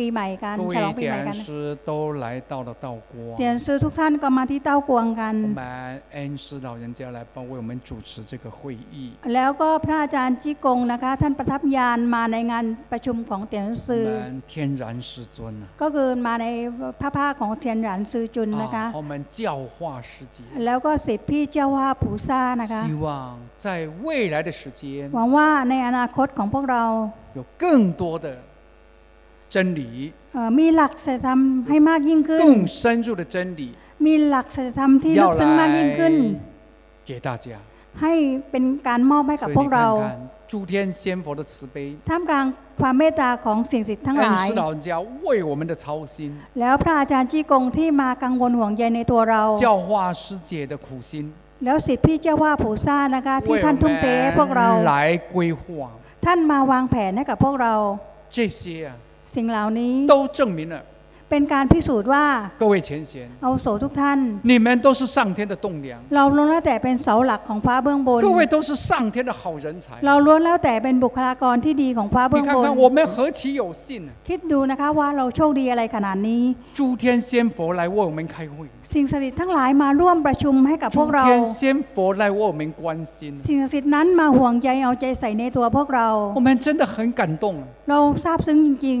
ปีใหม่กัน 各 ฉลอง 位 ปีใหม่ 点 กัน 师都来到了道光。 เตียนซื้อทุกท่านก็มาที่เต้ากวงกัน 我们恩师老人家来帮为我们主持这个会议， แล้วก็พระอาจารย์จิกงนะคะ ท่านประทับยานมาในงานประชุมของเตียน 我 ซื้อ 们天然师尊啊， ก็คือมาในพระภาคของเทียนหรานซือจุนนะคะ 啊，我们教化世界， แล้วก็สิทธิพี่เจ้าว่าผูซ่านะคะ 希望在未来的时间 หวังว่าในอนาคตของพวกเรา 有更多的 真理， เอ่อมีหลักศีลธรรมให้มากยิ่งขึ้น 更深入的真理， มีหลักศีลธรรมที่ลึ 要 กซึ้งมากยิ่งขึ้น 来给大家。 ให้เป็นการมอบให้กับ 所以 พว 你 กเรา 看看诸天仙佛的慈悲， ท่ามกลางความเมตตาของสิ่งศักดิ์สิทธิ์ทั้งห 恩 ลาย 师老人家为我们的操心， แล้วพระอาจารย์จี้กงที่มากังวลห่วงใยในตัวเรา 教化师姐的苦心， แล้วสิทธิพี่เจ้าว่าผูซ่านะคะ ที่ 为 ท่านทุ่มเทให้พวกเรา 我们来规划 ท่านมาวางแผนให้กับพวกเรา 这些啊， สิ่งเหล่านี้ 都证明了 เป็นการพิสูจน์ว่า 各位前贤， เอาโสทุกท่าน 你们都是上天的栋梁， เราล้วนแล้วแต่เป็นเสาหลักของฟ้าเบื้องบน 各位都是上天的好人才。 เราล้วนแล้วแต่เป็นบุคลากรที่ดีของฟ้า 你 เบื้อง 看 บน 看我们何其有幸啊！ คิดดูนะคะว่าเราโชคดีอะไรขนาดนี้ 诸天仙佛来为我们开会， สิ่งศักดิ์สิทธิ์ทั้งหลายมาร่วมประชุมให้กับพว 诸 กเรา 天仙佛来为我们关心， สิ่งศักดิ์สิทธิ์นั้นมาห่วงใยเอาใจใส่ในตัวพวกเรา 我们真的很感动啊！ เราซาบซึ้งจริง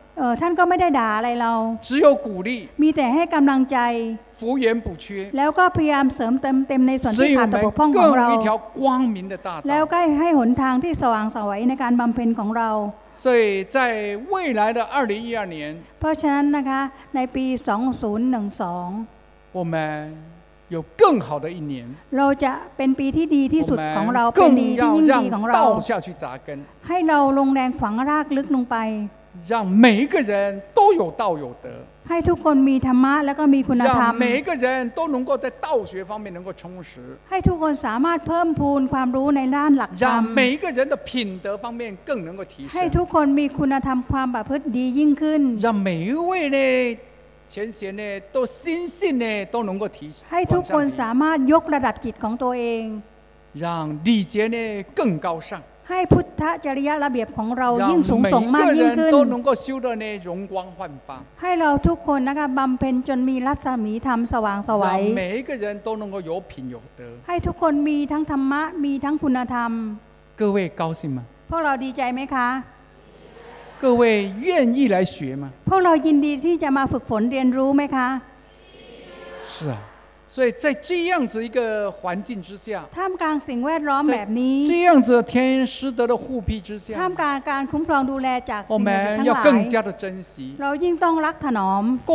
เออท่านก็ไม่ได้ด่าอะไรเรา 只有鼓励， มีแต่ให้กำลังใจ 福源补缺， แล้วก็พยายามเสริมเต็มเต็มในส่วน 指 ที่ 引 ขา 我 ดตก 们 บกพร่องข 更 องเรา 有一条光明的大 แล้ว 道。 ก็ให้หนทางที่สว่างไสวัยในการบำเพ็ญของเรา 所以在未来的二零一二年， เพราะฉะนั้นนะคะในปี 2012 我们有更好的一年， เราจะเป็นปีที่ดีที่ 我 สุดของเรา 们 เป็นดี 更 ที่ 要 ยิ่งดีของ 让 เรา 道下去扎根， ให้เราลงแรงฝังรากลึกลงไป 让每一个人都有道有德， ให้ทุกคนมีธรรมะแล้วก็มีคุณธรรม 让每一个人都能够在道学方面能够充实， ให้ทุกคนสามารถเพิ่มพูนความรู้ในด้านหลักธรร 让 ม 每一个人的品德方面更能够提 ให้ 升， ทุกคนมีคุณธรรมความประพฤติดียิ่งขึ้น 让每一位呢前贤呢都心性呢都能够提升， ให้ทุกคน 往上提 สามารถยกระดับจิตของตัวเอง 让礼节呢更高尚。 ให้พุทธจริยระเบียบของเรา 让 ยิ่งสูง 每 ส่ง 一 มาก 个 ยิ่งขึ้ 人 น 都能够修的呢容光焕发， ให้เราทุกคนนะคะบำเพ็ญจนมีรัศมีธรรมสว่างไสวั 让 ย 每一个人都能够有品有德。 ให้ทุกคนมีทั้งธรรมะมีทั้งคุณธรรม 各位高兴吗？ พวกเราดีใจไหมคะ 各位愿意来学吗？ พวกเรายินดีที่จะมาฝึกฝนเรียนรู้ไหมคะ 是啊， 所以在这样子一个环境之下， ท่ามกลางสิ่งแวดล้อมแบบนี้ 这样子的天师德的护庇之 ท่าม 下， กลางการคุ้มครองดูแลจาก 我 สิ่งศักดิ์ 们 ทั้ง 要 หลาย 更加的珍惜， เรายิ่งต้องรักถนอม 更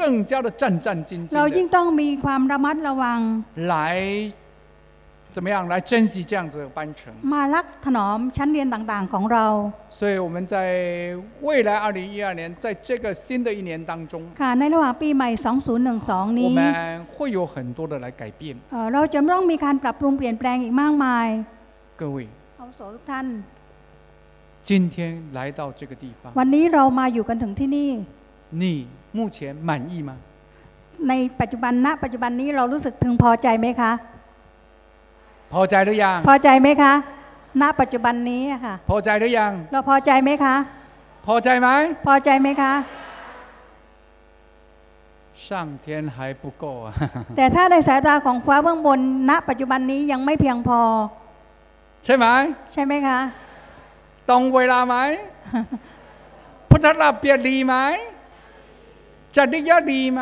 更加的战战兢 เรา 兢 ยิ่ง 的 ต้องมีความระมัดระวัง 来 怎么样来珍惜这样子的班程。 มารักถนอมชั้นเรียนต่างๆของเรา 所以我们在未来二零一二年，在这个新的一年当中， ค่ะในระหว่างปีใหม่ 2012 我 นี้ 们会有很多的来改变。 เอ่อเราจะต้องมีการปรับปรุงเปลี่ยนแปลงอีกมากมาย 各位， เอาโสทุกท่าน 今天来到这个地方， วันนี้เรามาอยู่กันถึงที่นี่ 你目前满意吗？ ในปัจจุบันณปัจจุบันนี้เรารู้สึกพึงพอใจไหมคะ พอใจหรือยัง พอใจไหมคะ ณ ปัจจุบันนี้ค่ะ พอใจหรือยัง เราพอใจไหมคะ พอใจไหม พอใจไหมคะช่างเทีแต่ถ้าในสายตาของฟ้าเบื้องบน ณ ปัจจุบันนี้ยังไม่เพียงพอ ใช่ไหม ใช่ไหมคะ ตรงเวลาไหม พุทธลาเปียดีไหมจัดดิยะดีไหม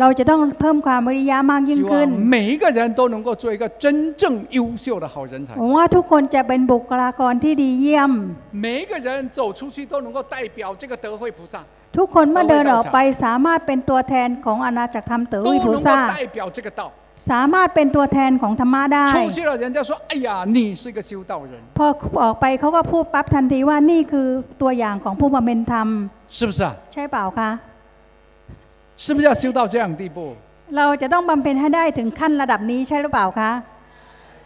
เราจะต้องเพิ่มความวิริยะมากยิ่ง 希 ขึ้น 望每一个人都能够做一个真正优秀的好人才 ห。วังว่าทุกคนจะเป็นบุคลากรที่ดีเยี่ยม 每一个人走出去都能够代表这个德惠菩萨， ทุกคนเมื่อเดินออกไปสามารถเป็นตัวแทนของอาณาจักรธรรมเต๋อ 都 วิภู 能够 ซา 代表这个道。 สามารถเป็นตัวแทนของธรรมะได้ 出去了，人家说：“哎呀，你是一个修道人， พอออกไปเขาก็พูดปั๊บทันทีว่านี่คือตัวอย่างของผู้บำเพ็ญธรรม 是不是啊？ ใช่เปล่าคะ 是不是要修到这样的地步？ เราจะต้องบำเพ็ญให้ได้ถึงขั้นระดับนี้ใช่หรือเปล่าคะ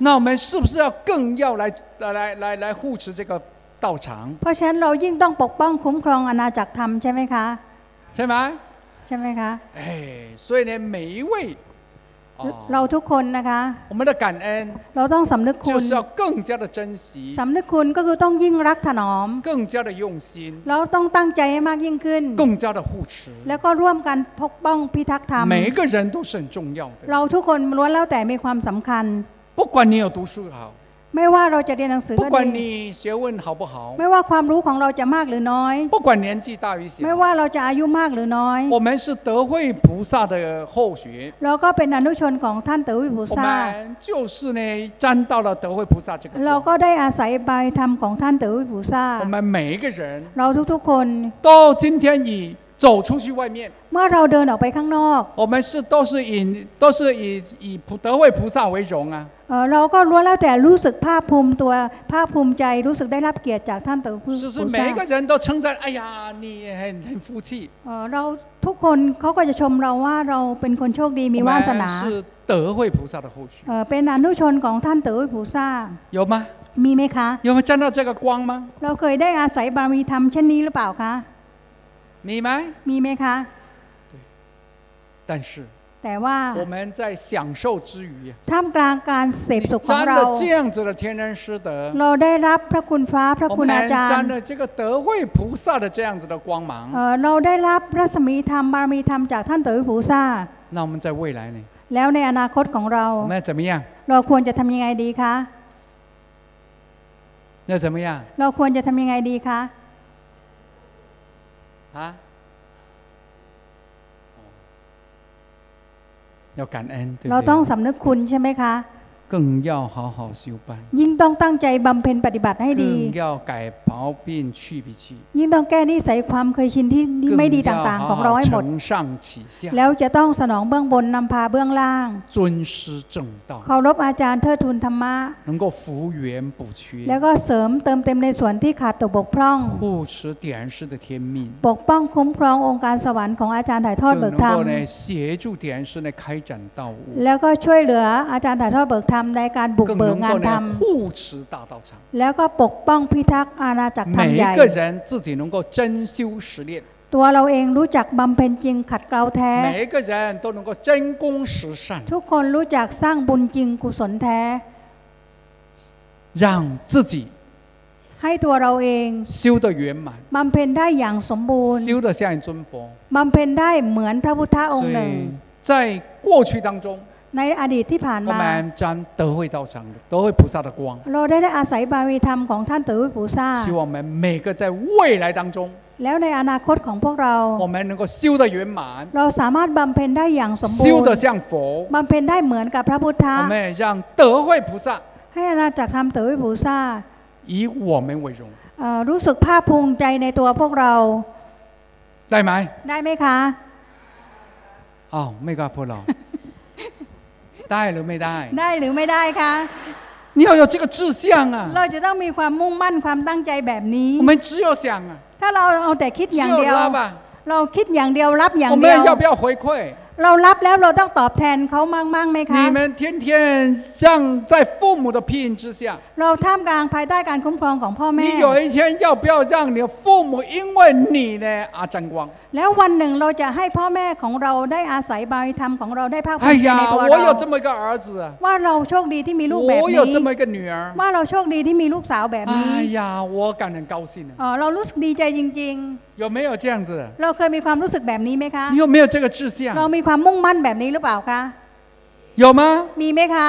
那我们是不是要更要来来来来来护持这个道场？ เพราะฉะนั้นเรายิ่งต้องปกป้องคุ้มครองอาณาจักรธรรมใช่ไหมคะ ใช่ไหม？ ใช่ไหมคะ 哎，所以呢，每一位 เรา 哦， ทุกคนนะคะ 我们的感恩 เราต้องสำนึกคุ 就 ณ 是要更加的珍惜， สำนึกคุณก็คือต้องยิ่งรักถนอม 更加的用心， เราต้องตั้งใจให้มากยิ่งขึ้น 更加的护持。 แล้วก็ร่วมกันปกป้องพิทักษ์ธรรม 每一个人都是很重要的， เราทุกคนล้วนแล้วแต่มีความสำคัญ 不管你有读书好， ไม่ว่าเราจะเรียนหนังสือ 不 ก็ 管 ดี 你学问好不好， ไม่ว่าความรู้ของเราจะมากหรือน้อย 不管年纪大与小 ไม่，ว่าเราจะอายุมากหรือน้อย 我们是德惠菩萨的后学。 เราก็เป็นอนุชนของท่านเต๋อวิภู 我 ซา 们就是呢，沾到了德惠菩萨这个 เรา 光。 ก็ได้อาศัยบารธรรมของท่านเต๋อวิภูซา 我们每一个人 เราทุกๆคน 都今天以 走出去外面， เมื่อเราเดินออกไปข้างนอก 我们是都是以都是以以普德惠菩萨为荣啊。 เอ่อเราก็รู้วนแล้วแต่รู้สึกภาคภูมิตัวภาคภูมิใจรู้สึกได้รับเกียรติจากท่านเต๋อผู้ 是是 ผู้ส 每 ร้าง 一个人都称赞，哎呀，你很很福气。 เอ่อเราทุกคนเขาก็จะชมเราว่าเราเป็นคนโชคดีมี 我 วาสนา 们是德惠菩萨的后续， เอ่อเป็นอนุชนของท่านเต๋อผู้สร้าง 有吗？ มีไหมคะ 有没有沾到这个光吗？ เราเคยได้อาศัยบารมีธรรมเช่นนี้หรือเปล่าคะ 你们？ มีไหมคะ 但是 แต่ว่า 我们在享受之余， ท่ามกลางการเสพ 你 สุขของ 沾 เรา 了这样子的天人师德， เราได้รับพระคุณฟ้าพระ 我 คุณ 们 อาจาร 沾 ย์ 了这个德惠菩萨的这样子的光 เอ่ 芒， อเราได้รับรัศมีธรรมบารมีธรรมจากท่านเต๋อผู้สร้าง 那我们在未来呢， แล้วในอนาคตของเรา 我们要怎么样？ เราควรจะทำยังไงดีคะ 要怎么样？ เราควรจะทำยังไงดีคะ 啊？要感恩，对 เรา不ต้อง对？สำนึกคุณใช่ไหมคะ 更要好好修办， ยิ่งต้องตั้งใจบำเพ็ญปฏิบัติให้ดี 更要改毛病去脾气， ยิ่งต้องแก้นิสัยความเคยชินที่ 更 ไม่ดี 要 ต่างๆ ของ 好 เรา 好 ให้หมด 承上启下， แล้วจะต้องสนองเบื้องบนนำพาเบื้องล่าง 尊师正道， เคารพอาจารย์เทิดทูนธรรมะ 能够福源补 แล้ว 缺， ก็เสริมเติมเต็มในส่วนที่ขาดตกบกพร่อง 护持点师的天命。 ปกป้องคุ้มครององค์การสวรรค์ของอาจารย์ถ่ายทอด 更 เบิ 能 กธรรม 够呢协助点师呢开展道务， แล้วก็ช่วยเหลืออาจารย์ถ่ายทอดเบิกธรรม ในการบุก 更 เบิก 能 งาน 够 ธรรม 呢护持大道场。 แล้วก็ปกป้องพิทักษ์อาณาจักรธรรม 每 ใหญ่ 一个人自己能够真修实练， ตัวเราเองรู้จักบำเพ็ญจริงขัดเกลาแท้ 每一个人都能够真功实善， ทุกคนรู้จักสร้างบุญจริงกุศลแท้ 让自己 ให้ตัวเราเอง 修得圆满， บำเพ็ญได้อย่างสมบูรณ์ 修得像一尊佛。 บำเพ็ญได้เหมือนพระพุทธอง 所 ค์หนึ่ง 以在过去当中， ในอดีตที่ผ่านมาเราได้ได้อาศัยบารมีธรรมของท่านเตวิปุชาเราได้ได้อาศัยบารมีธรรวิปูซ่าแล้วในอนาคตของพวกเราเราสามารถบำเพ็ญได้อย่างสมบูรณ์บำเพ็ญได้เหมือนกับพระพุทธะให้อาณาจักรธรรมเต๋อวิปูซ่ารู้สึกภาคภูมิใจในตัวพวกเรา ได้ไหมได้ไหมคะอ้าวไม่กล้าพูดเรา ได้หรือไม่ได้ ได้หรือไม่ได้คะ 你要有这个志向啊 เราจะต้องมีความมุ่งมั่นความตั้งใจแบบนี้ 我们只有想啊 ถ้าเราเอาแต่คิด 只 อย่าง 有 เดียว 拉吧 เราคิดอย่างเดียวรับอย่าง 我 เดียว 们要不要回馈 เรารับแล้วเราต้องตอบแทนเขามั่งๆไหมคะ 你们天天让在父母的庇荫之下 เราท่ามกลางภายใต้การคุ้มครองของพ่อแม่ 你有一天要不要让你的父母因为你呢而沾光？ แล้ววันหนึ่งเราจะให้พ่อแม่ของเราได้อาศัยบารมีธรรมของเราได้ภาคภู 哎 มิใจใน 呀， ตัว 我 เรา 有这么一个儿子啊， ว่าเราโชคดีที่มีลูกแบบ 我 นี้ 有这么一个女儿， ว่าเราโชคดีที่มีลูกสาวแบบนี้ 哎呀，我感很高兴啊。เอ่อเรารู้สึกดีใจจริง 有没有这样子？ ๆ เราเคยมีความรู้สึกแบบนี้ไหมคะ 你有没有这个志 เรา 向？ มีความมุ่งมั่นแบบนี้หรือเปล่าคะ 有吗？ มีไหมคะ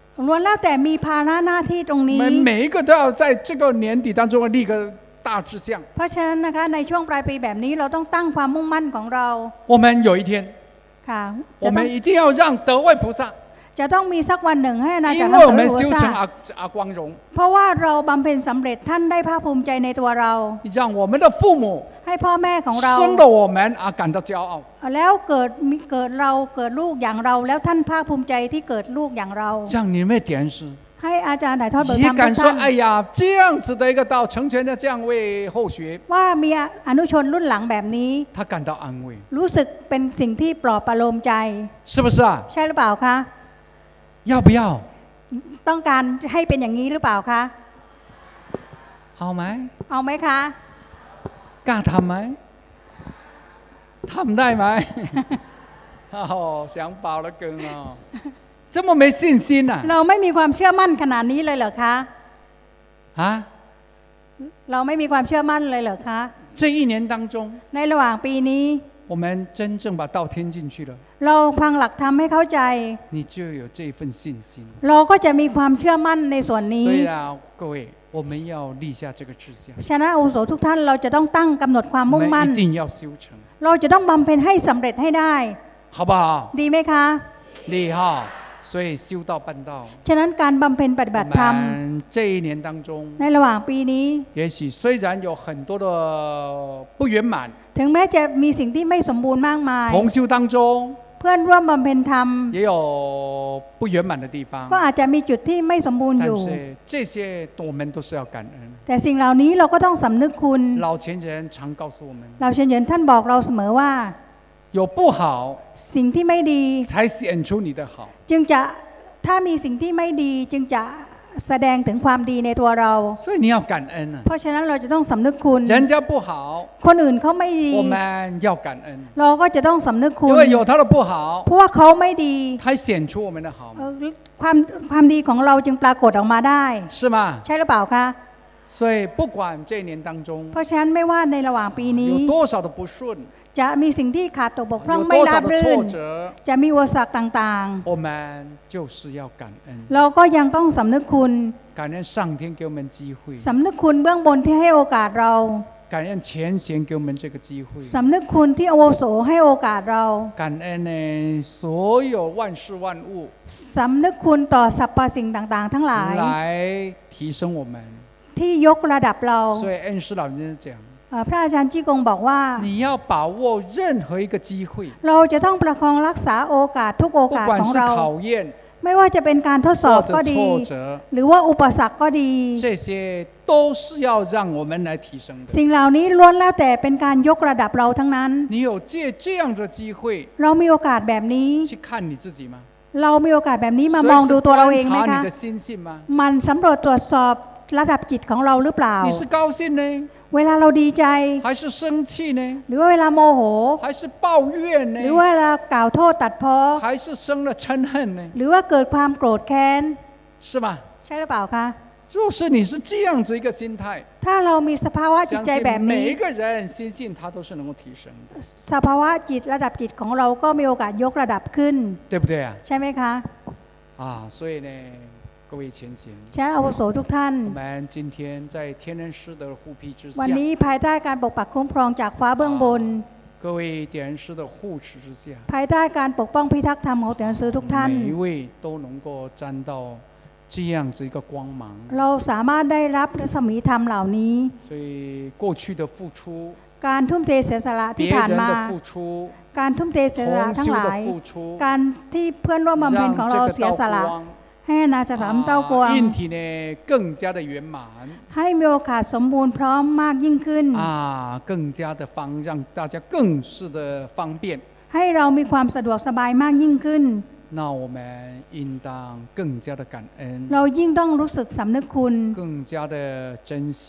ล้วนแล้วแต่มีภาระหน้าที่ตรง 我 นี้ 们每一个都要在这个年底当中立个大志向。 เพราะฉะนั้นนะคะในช่วงปลายปีแบบนี้เราต้องตั้งความมุ่งมั่นของเรา 我们有一天， ค่ะ 我 จะต้อง 们一定要让德惠菩萨， จะต้องมีสักวันหนึ่งให้อาณาจัก 因 ร 为 ท่าน 我 เต๋อ 们 วิภู 修成 ซา 阿阿光荣， เพราะว่าเราบำเพ็ญสำเร็จท่านได้ภาคภูมิใจในตัวเรา 让我们的父母 ให้พ่อแม่ของเรา 生了我们而感到骄傲。 แล้วเกิดมีเกิดเราเกิดลูกอย่างเรา แล้วท่านภาคภูมิใจที่เกิดลูกอย่างเรา 让你们的点师 ให้อาจารย์ถ่ายทอดเบิก 也 ธรรม 敢 ทุก 说 ท่าน ：“哎呀，这样子的一个道成全的这样位后学， ว่ามีอนุชนรุ่นหลังแบบนี้ 他感到安慰， รู้สึกเป็นสิ่งที่ปลอบประโลมใจ 是不是啊？ ใช่หรือเปล่าคะ 要不要？ ต้องการให้เป็นอย่างนี้หรือเปล่าคะ 好ไหม เอาไหมคะ กล้าทำไหมทำได้ไหม 哦，想饱了梗哦，这么没信心呐、 เราไม่มีความเชื่อมั่นขนาดนี้เลยเหรอคะ 啊？啊， เราไม่มีความเชื่อมั่นเลยเหรอคะ 这 这一年当中， ในระหว่างปีนี้ 我们真正把道听进去了， เราฟังหลักธรรมให้เข้าใจ 你就有这份信心。 เราก็จะมีความเชื่อมั่นในส่วนนี้ 所以啊，各位，我们要立下这个志向， ฉะนั้นอาวุโสทุกท่านเราจะต้องตั้งกำหนดความ 我 มุ่งมั่น 们一定要修成， เราจะต้องบำเพ็ญให้สำเร็จให้ได้ 好不好？ ดีไหมคะ 厉害！ 所以修道办道， ฉะนั้นการบำเพ็ญปฏิ 我 บัติธรรม 们这一年当中， ในระหว่างปีนี้ 也许虽然有很多的不圆满， ถึงแม้จะมีสิ่งที่ไม่สมบูรณ์มากมาย 同修当中 เพื่อนร่วมบำเพ็ญธรรม 也有不圆满的地方 ก็，อาจจะมีจุดที่ไม่สมบูรณ์อ 但 ยู่ 是这些我们都是要感恩。 แต่สิ่งเหล่านี้เราก็ต้องสำนึกคุณ 老前人常告诉我们， เราเชิญเยินท่านบอกเราเสมอว่า 有不好 สิ่งที่ไม่ดี 才显出你的好。 จึงจะถ้ามีสิ่งที่ไม่ดีจึงจะแสดงถึงความดีในตัวเรา 所以你要感恩啊！ เพราะฉะนั้นเราจะต้องสำนึกคุณ 人家不好， คนอื่นเขาไม่ดี 我们要感恩， เราก็จะต้องสำนึกคุ 因 ณ 为有他的不好， เพราะว่าเขาไม่ดี 他显出我们的好 เอ่อความความดีของเราจึงปรากฏออกมาได้ 是吗？ ใช่หรือเปล่าคะ 所以不管这一年当中 เพราะฉะนั้นไม่ว่าในระหว่างปีนี้ 有多少的不顺， จะมีสิ่งที่ขาดตกบกพร่อง 有 ไม่ 多 รา 少 บ 的 รื่น 挫折， จะมีอุปสรรคต่าง 我们就是要感恩， ๆ เราก็ยังต้องสำนึกคุณ 感恩上天给我们机会， สำนึกคุณเบื้องบนที่ให้โอกาสเรา 感恩前贤给我们这个机会， สำนึกคุณที่อาวุโสให้โอกาสเรา 感恩呢所有万事万物 สำนึกคุณต่อสรรพสิ่งต่างๆ ทั้งหลาย 来提升我们。 ที่ยกระดับเรา 所以恩师老人家讲， เอ่อ พระอาจารย์จี้กงบอกว่า 你要把握任何一个机会， เราจะต้องประคองรักษาโอกาสทุกโอ 不 กาส 管 ของ 是 เรา 考验 ไม่ว่าจะเป็นการทดสอบ 或 ก็ 者 ดี 挫折， หรือว่าอุปสรรคก็ดี 这些都是要让我们来提升的。 สิ่งเหล่านี้ล้วนแล้วแต่เป็นการยกระดับเราทั้งนั้น 你有借这样的机会 เรามีโอกาสแบบนี้ 去看你自己吗？ เรามีโอกาสแบบนี้มา 随 มอง 时 ดูตัวเราเองไหม 观察 คะ 你的心性吗？ มันสำรวจตรวจสอบระดับจิตของเราหรือเปล่า 你是高兴呢， เวลาเราดีใจ 还是生气呢？ หรือว่าเวลาโมโห 还是抱怨 หรือว่า 呢？ เวลากล่าวโทษตัดพ้อ 还是生了嗔恨呢？ หรือว่าเกิดความโกรธแค้น 是吧？ ใช่หรือเปล่าคะ 若是你是这样子一个心态， ถ้าเรามีสภาวะจิต 相 ใจแบบ 信每 นี้ 一个人心性他都是能够提升的， สภาวะจิตระดับจิตของเราก็มีโอกาสยกระดับขึ้น 对不对啊？ ใช่ไหมคะ 啊，所以呢， 各位前贤， ฉะนั้นอาวุโสทุกท่าน 我们今天在天人师的护庇之 วัน 下， นี้ภายใต้การปกปักคุ้มครองจากฟ้าเบื้องบน 各位点人师的护持之下， ภายใต้การปกป้องพิทักษ์ธรรมของแต่หนังสือทุกท่าน 每一位都能够沾到这样子一个光芒。 เราสามารถได้รับรัศมีธรรมเหล่านี้ 所以过去的付出， การทุ่มเทเสียสละที่ 别 ผ่าน 人 มา 的付出， การทุ่มเทเสียสละ 同 ทั้ง 修 ห 的 ลาย 付出， การที่เพื่อนร่วมบำเพ็ญของ 让 เรา 这个 เสียสละ 道光 ให้อนาจถามเต้ากวาง 啊印体呢更加的圆满 ให้มีโอกาสสมบูรณ์พร้อมมากยิ่งขึ้น 啊，更加的方让大家更是的方便。 ให้เรามีความสะดวกสบายมากยิ่งขึ้น 那我们应当更加的感恩， เรายิ่งต้องรู้สึกสำนึกคุณ 更加的珍惜，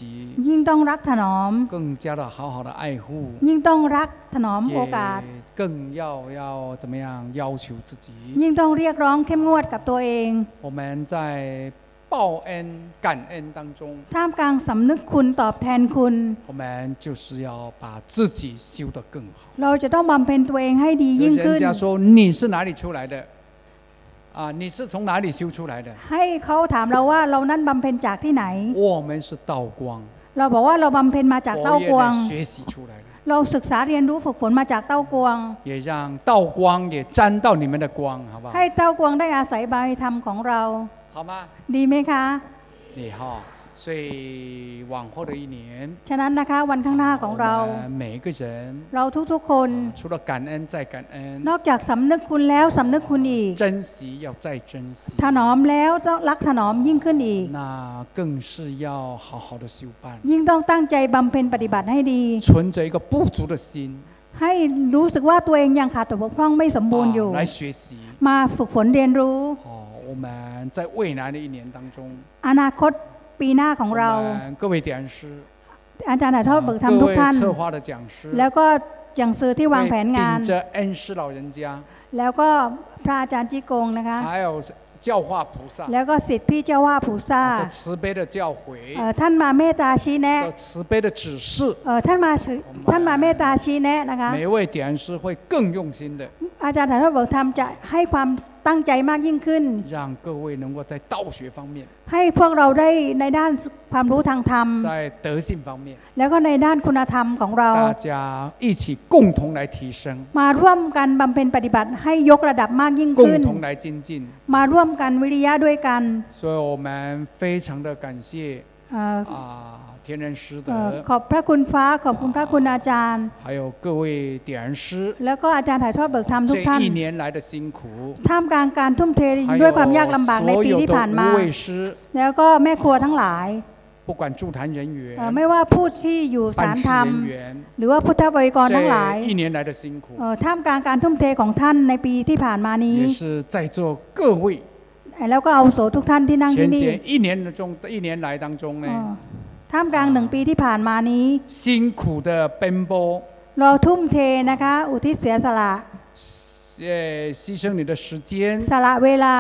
ยิ่งต้องรักถนอม 更加的好好的爱护， ยิ่งต้องรักถนอมโอกาส 也 更要要怎么样要求自己。 ยิ่งต้องเรียกร้องเข้มงวดกับตัวเอง 我们在报恩感恩当中， ท่ามกลางสำนึกคุณตอบแทนคุณ 我们就是要把自己修得更好。 เราจะต้องบำเพ็ญตัวเองให้ดี 有 ยิ่งขึ้ 人 น 家说你是哪里出来的？啊，你是从哪里修出来的？ ให้เขาถามเราว่าเรานั้นบำเพ็ญจากที่ไหน 我们是道光， เราบอกว่าเราบำเพ็ญมาจากเต้า 佛 กวาง 业的学习出来的， เราศึกษาเรียนรู้ฝึกฝนมาจากเต้ากวาง 也让道光也沾到你们的光，好不好 ให้？เต้ากวางได้อาศัยบารมีธรรมของเรา 好吗？ ดีไหมคะ 你好， 所以往后的一年， ฉะนั้นนะคะวันข้างหน้าของเรา 我们每一个人 เราทุกๆ คน 啊除了感恩再感恩 น，อกจากสำนึกคุณแล้วสำนึกคุณอีก 珍惜要再珍惜， ถนอมแล้วต้องรักถนอมยิ่งขึ้นอีก 那更是要好好的修办， ยิ่งต้องตั้งใจบำเพ็ญปฏิบัติให้ดี 存着一个不足的心 ให้รู้สึกว่าตัวเองยังขาดตกบกพร่องไม่สมบูรณ์อยู่ 啊来学习。 มาฝึกฝนเรียนรู้ 哦，我们在未来的一年当中， อนาคต ปีหน้าของเราอาจารย์ถ่ายทอดเบิกธรรมทุกท่าน แล้วก็อย่างซื้อที่วางแผนงาน แล้วก็พระอาจารย์จิกงนะคะแล้วก็สิทธิพี่เจ้าว่าผู้ซาท่านมาเมตตาชี้แนะท่านมาท่านมาเมตตาชี้แนะนะคะอาจารย์ถ่ายทอดเบิกธรรมจะให้ความ ตั้งใจมากยิ่งขึ้น 让各位能够在道学方面， ให้พวกเราได้ในด้านความรู้ทางธรรม 在德性方面， แล้วก็ในด้านคุณธรรมของเรา 大家一起共同来提升， มาร่วมกันบำเพ็ญปฏิบัติให้ยกระดับมากยิ่งขึ้น 共同来精进。 มาร่วมกันวิริยะด้วยกัน 所以我们非常的感谢 เอ่อ 啊， 天人师 เอ่อ 德， ขอบพระคุณฟ้าขอบคุณพระคุณอาจารย์ 还有各位点师， แล้วก็อาจารย์ถ่ายทอดเบิกธรรมทุ 这 กท่าน 一年来的辛苦， ท่ามกลางการทุ่มเท 还 ด้วย 有 ความยากลำบากใน 所 ปี 有 ที่ผ่าน 的 มา 无畏师， แล้วก็แม่ครัวทั้งหลาย 不管助坛人 เอ่อ 员、 ไม่ว่าผู้ที่อยู่สาร 办事 ธรรม 人员， หรือว่าพุทธบริกรทั้งหลาย 这一年来的辛苦， เอ่อท่ามกลางการทุ่มเทของท่านในปีที่ผ่านมานี้ 也是在座各位 แล้วก็เอาโสทุกท่านที่นั่งที่ 前 นี่ 前一年的中一年来当中 เอ่อ 呢， ท่ามกลางหนึ่งปีที่ผ่านมานี้ 辛苦的奔波， เราทุ่มเทนะคะ อุทิศเสียสละ 呃，牺牲你的时间， สละเวลา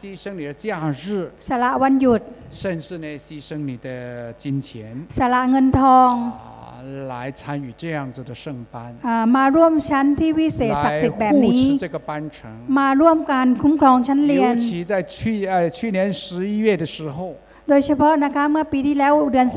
牺牲你的假日， สละวันหยุด 甚至呢，牺牲你的金钱 สละเงินทอง 啊，来参与这样子的圣班， อ่ามาร่วมชั้นที่วิเศษศักดิ์ 来 สิทธิ์แบบ 护 นี้ 持这个班程。 มาร่วมการคุ้มครองชั้นเรียน 尤其在去呃去年十一月的时候， โดยเฉพาะนะคะเมื่อปีที่แล้วเดือน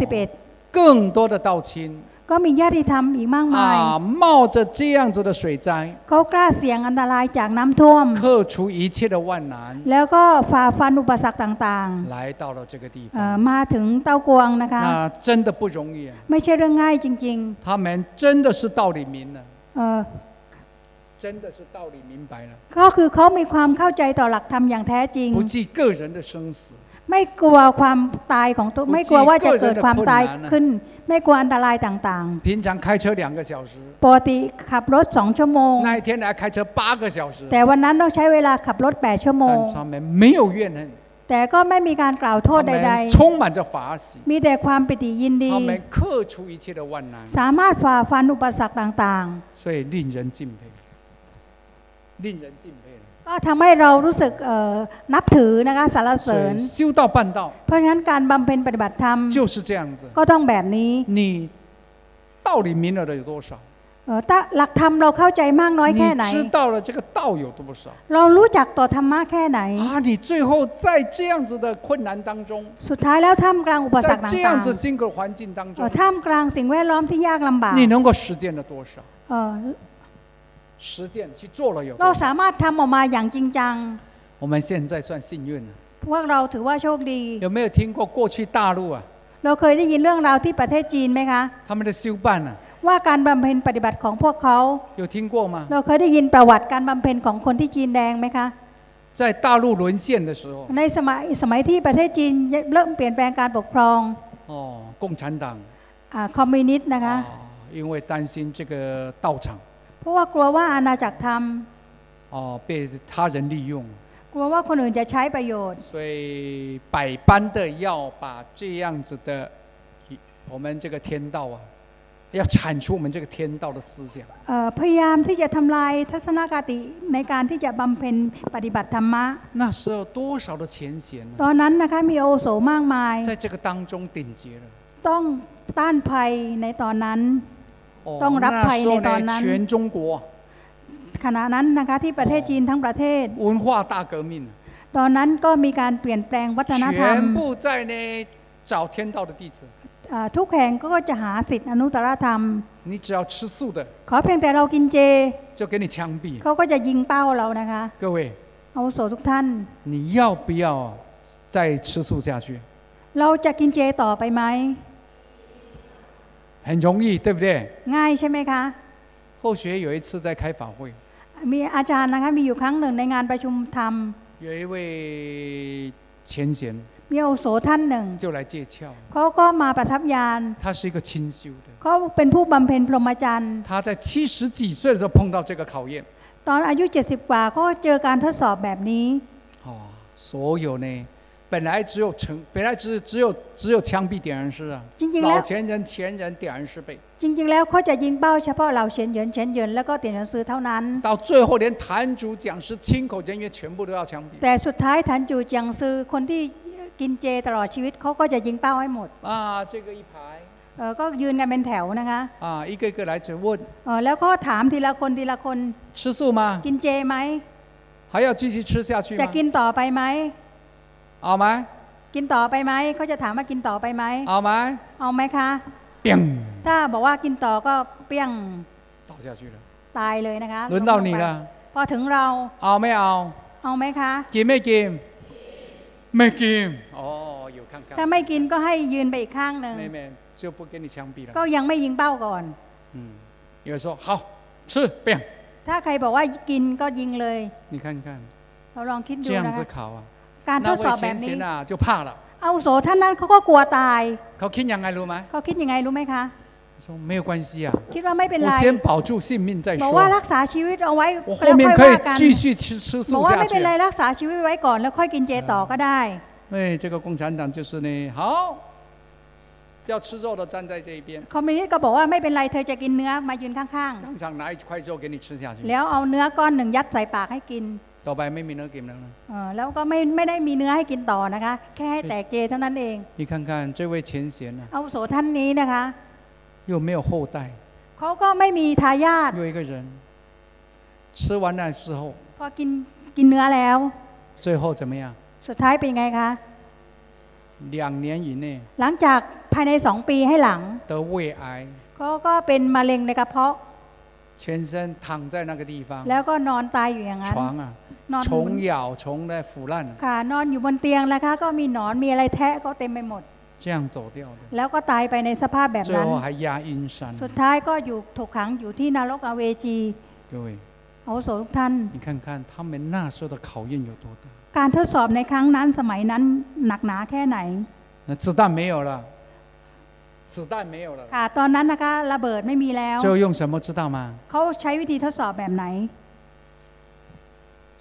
更多的道亲 11 ก็มีญาติธรรมอีกมากมาย 啊，冒着这样子的水灾， เขากล้าเสี่ยงอันตรายจากน้ำท่วม 克除一切的万难， แล้วก็ฝ่าฟันอุปสรรคต่าง 来到了这个地 ๆเอ่อ 方， มาถึงเต้ากวงนะคะ 那真的不容易啊！ ไม่ใช่เรื่องง่ายจริง 他们真的是道理明了， ๆเอ่อ 真的是道理明白了， ก็คือเขามีความเข้าใจต่อหลักธรรมอย่างแท้จริง 不计个人的生死， ไม่กลัวความตายของตัว 不计 ไม่กลัวว่าจะเกิดความตาย 个人的困难啊 ขึ้น ไม่กลัวอันตรายต่าง 平常开车两个小时， ๆ ปกติขับรถสองชั่วโมง 那一天来开车八个小时， แต่วันนั้นต้องใช้เวลาขับรถ 8 ชั่วโมง 但他们没有怨恨， แต่ก็ไม่มีการกล่าวโทษ 他 ใด 们充满着法喜， ๆ มีแต่ความปิติยินดี 他们克除一切的万难。 สามารถฝ่าฟันอุปสรรคต่าง 所以令人敬佩，令人敬佩。 ๆ ก็ทำให้เรารู้สึกเอ่อนับถือนะคะสรรเส 所 ริญ 以修道办道 เพราะฉะนั้นการบำเพ็ญปฏิบัติธรรม 就是这样子。 ก็ต้องแบบนี้ 你道理明了的有多少？ เอ่อถ้าหลักธรรมเราเข้าใจมากน้อยแค่ไหน 你知道了这个道有多少？ เรารู้จักต่อธรรมะแค่ไหน 啊，你最后在这样子的困难当中， สุดท้ายแล้วท่ามกลางอุปสร 在 รค 这 ต่า 样 ง 子辛苦的环境当 ๆ 中 เอ่อ，ท่ามกลางสิ่งแวดล้อมที่ยากลำบาก 你能够实践了多少？ เอ่อ 实践去做了有 เรา 多少？ สามารถทำออกมาอย่างจริงจัง 我们现在算幸运了。 พวกเราถือว่าโชคดี 有没有听过过去大陆啊， เราเคยได้ยินเรื่องราวที่ประเทศจีนไหมคะ 他们的修办啊， ว่าการบำเพ็ญปฏิบัติของพวกเขา 有听过吗？ เราเคยได้ยินประวัติการบำเพ็ญของคนที่จีนแดงไหมคะ 在大陆沦陷的时候， ในสมัยสมัยที่ประเทศจีนเริ่มเปลี่ยนแปลงการปกครอง 哦，共产党 อาคอมมิวนิสต์นะคะ 啊，因为担心这个道场 เพ ราะว่ากลัวว่าอาณาจักรธรรม 哦被他人利用， กลัวว่าคนอื่นจะใช้ประโยชน์ 所以百般的要把这样子的我们这个天道啊，要铲除我们这个天道的思想。 เอ่อพยายามที่จะทำลายทัศนคติในการที่จะบำเพ็ญปฏิบัติธรรมะ 那时候多少的前贤 ตอนนั้นนะคะมีโอโสมากมาย 在这个当中顶劫了。 ต้องต้านภัยในตอนนั้น 哦， ต้องรับภัย 那时候ในตอนนั้ 呢， น 全中国 ขณะนั้นนะคะที่ประเทศจีนทั้งประเทศ 文化大革命， ตอนนั้นก็มีการเปลี่ยนแปลงวัฒนธรรม 全部在呢找天道的弟子。 อ่าทุกแห่งก็จะหาสิทธิอนุตตรธรรม 你只要吃素的， ขอเพียงแต่เรากินเจ 就给你枪毙。 เขาก็จะยิงเป้าเรานะคะ 各位， เอาวุโสทุกท่าน 你要不要再吃素下去？ เราจะกินเจต่อไปไหม 很容易，对不对？ ง่ายใช่ไหมคะ 后学有一次在开法会， มีอาจารย์นะคะมีอยู่ครั้งหนึ่งในงานประชุมธรรม 有一位前贤 มีอาวุโสท่านหนึ่ง 就来借窍， เขาก็มาประทับยาน 他是一个清修的， เขาเป็นผู้บำเพ็ญพรหมจรรย์ 他在七十几岁的时候碰到这个考验， ตอนอายุ 70 กว่าเขาก็เจอการทดสอบแบบนี้ 哦，所有呢 本来只有惩，本来只只有只有枪毙点燃师啊， จริงๆ แล้ 老 ว 前人前人点燃师辈， จริง ๆ แล้วเขาจะยิงเป้าเฉพาะเราเฉียนเหยินเฉียนเหยินแล้วก็เตียนหนังสือเท่านั้น 到最后连坛主讲师亲口人员全部都要枪毙 แต่สุดท้ายทันจูเจียงซือคนที่กินเจตลอดชีวิตเขาก็จะยิงเป้าให้หมด 啊！这个一排 เออก็ยืนกันเป็นแถวนะคะ 啊，一个一个来质问， เออแล้วก็ถามทีละคนทีละคน 吃素吗？ กินเจไหม 还要继续吃下去 จะ 吗？ กินต่อไปไหม 好吗？ กินต่อไปไหมเขาจะถามว่ากินต่อไปไหม 好吗？ เอาไหมคะ 砰， ถ้าบอกว่ากินต่อก็เปี้ยง 倒下去了。 ตายเลยนะคะ 轮到你 ล้มลงไป 了， พอถึงเรา 熬没熬？ เอาไหมคะ กินไม่กินไม่กิน哦有看 ถ้า 看 ไม่กินก็ให้ยืนไปอีกข้างหนึ่ง 妹妹就不给你枪毙了 ก็ยังไม่ยิงเป้าก่อน 嗯有人说好吃砰 ถ้าใครบอกว่ากินก็ยิงเลย 你看看 เราลองคิดดู 这样 นะ 子 คะ 考啊 การท 那 ดสอบ 位 แบบ 前 นี้ 贤啊就怕了 เอาวุโสท่านนั้นเขาก็กลัวตาย เขาคิดยังไงรู้ไหม เขาคิดยังไงรู้ไหมคะ 说没有关系啊 คิดว่าไม่เป็น 我 ไร 先保住性命再 บอกว่า 说 รักษาชีวิตเอาไว้ 我 แล้ว 后面 ค่อย 可以 ว่ากัน 继续吃吃 บอ 素 กว่า 下 ไม่เป็นไร 去 รักษาชีวิตไว้ก่อนแล้วค่อยกินเจต่อก็ได้ 哎这个共产党就是呢好要吃肉的站在这一边 คอมมิวนิสต์ก็บอกว่าไม่เป็นไรเธอจะกินเนื้อมายืนข้าง 当场拿一块肉给你吃下去 ๆ แล้วเอาเนื้อก้อนหนึ่งยัดใส่ปากให้กิน ต่อไปไม่มีเนื้อกินแล้วนะ เออแล้วก็ไม่ไม่ได้มีเนื้อให้กินต่อนะคะ แค่ให้แตกเจเท่านั้นเอง 你看看这位前贤啊， เอาวุโสท่านนี้นะคะ 又没有后代， เขาก็ไม่มีทายาท 又一个人吃完了之后， พอกินกินเนื้อแล้ว 最后怎么样？ สุดท้ายเป็นไงคะ 两年以内 หลังจากภายในสองปีให้หลัง 得胃癌， เขาก็เป็นมะเร็งในกระเพาะ 全身躺在那个地方， แล้วก็นอนตายอยู่อย่างนั้น 床啊， นอน 虫咬，虫在腐烂， ค่ะ นอนอยู่บนเตียงนะคะ ก็มีหนอนมีอะไรแทะก็เต็มไปหมด 这样走掉的， แล้วก็ตายไปในสภาพแบบ 最 นั้น 后还压阴山。 สุดท้ายก็อยู่ถูกขังอยู่ที่นรกอเวจี 各位， เอาวุโสทุกท่าน 你看看他们那时候的考验有多大？ การทดสอบในครั้งนั้นสมัยนั้นหนักหนาแค่ไหน 那子弹没有了，子弹没有了， ค่ะ ตอนนั้นนะคะระเบิดไม่มีแล้ว 就用什么知道吗？ เขาใช้วิธีทดสอบแบบไหน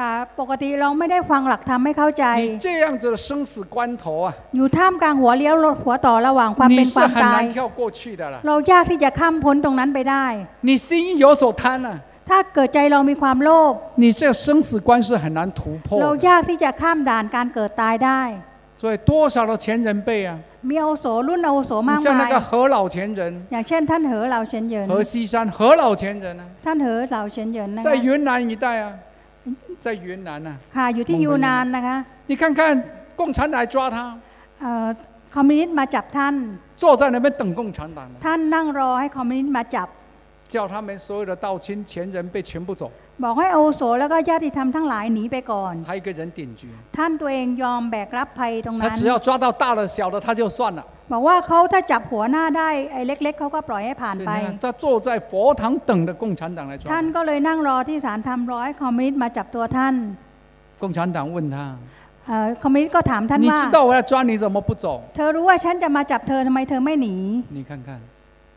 ค่ะ ปกติเราไม่ได้ฟังหลักธรรมให้เข้าใจ 你这样子的生死关头啊， อยู่ท่ามกลางหัวเลี้ยวหัวต่อระหว่างความเป็ 你 น 是 ความ 很 ตาย 难跳过去的了。 เรายากที่จะข้ามพ้นตรงนั้นไปได้ 你心有所贪啊， ถ้าเกิดใจเรามีความโลภ 你这个生死关是很难突 เรา 破的。 ยากที่จะข้ามด่านการเกิดตายได้ 所以多少的前人辈啊， มีอาวุโสรุ่นอาวุโสมาก 你像 มา 那 ย 个何老前人、 อย่างเช่น ท่านเหอเหล่าเฉินเหยิน 何西山、何老前人啊， ท่านเหอเหล่าเฉินเหยินนะ 在 คะ 云南一带啊， 在云南啊， ค่ะอยู่ที่ มงคล ยูนานนะคะ 你看看共产党来抓他， เอ่อคอมมิวนิสต์มาจับท่าน 坐在那边等共产党的， ท่านนั่งรอให้คอมมิวนิสต์มาจับ 叫他们所有的道亲前人辈全部走， บอกให้อาวุโสแล้วก็ญาติธรรมทั้งหลายหนีไปก่อน 他一个人顶局， ท่านตัวเองยอมแบกรับภัยตรง 他 นั้น 只要抓到大的小的他就算了。 บอกว่าเขาถ้าจับหัวหน้าได้ไอ้เล็ก ๆเขาก็ปล่อยให้ผ่าน 所以 ไป 你看，他坐在佛堂等的共产党来抓 ท่าน 他。 ก็เลยนั่งรอที่ศาลทำร้อยคอมมิวนิสต์มาจับตัวท่าน 共产党问他 เอ่อคอมมิวนิสต์ก็ถามท่าน：“你 ว่า 知道我要抓你怎么不走 เธอรู้ว่าฉันจะมาจับเธอทำไมเธอไม่หนี？”你看看，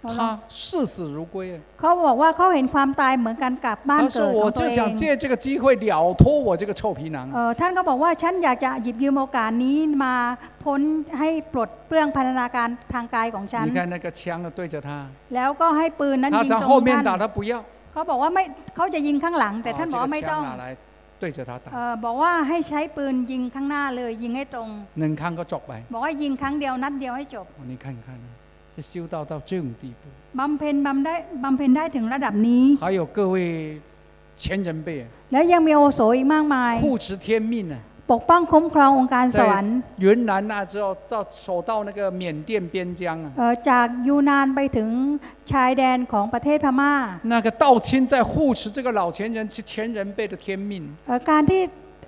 บอกว่า 他视死如归啊。 เขาบอกว่าเขาเห็นความตายเหมือนกันกลับบ้าน 他 เกิ 说：“ ดข 我 องตัว 就 เอ 想 ง 借这个机会了脱我这个臭皮囊。 เอ่อท่านก็บอกว่าฉันอยากจะหยิบยืมโอกาสนี้มาพ้นให้ปลดเปลื้องพันธนาการทางกายของฉัน 你看那个枪啊对着他， แล้วก็ให้ปืนนั้น 他 ยิง 从 ตร 后 ง 面 ท่าน 打他不要， เขาบอกว่าไม่เขาจะยิงข้างหลัง แต่ท่านบอก 啊 ว่า 这个 ไม่ต้อง 枪拿来对着他 เอ่ 打， อบอกว่าให้ใช้ปืนยิงข้างหน้าเลย ยิงให้ตรง 能看个捉白。 บอกว่ายิงครั้งเดียวนัดเดียวให้จบ 你看看， 这修道到这种地步， บำเพ็ญบำได้บำเพ็ญได้ถึงระดับนี้ 还有各位前人辈啊 แล้วยังมีโอโสอีกมากมาย 护持天命啊， ปกป้องคุ้มครององค์การสวรรค์ 云南那之后到守到那个缅甸边疆啊， เอ่อจากยูนานไปถึงชายแดนของประเทศพม่า 那个道亲在护持这个老前人前人辈的天命， เอ่อการที่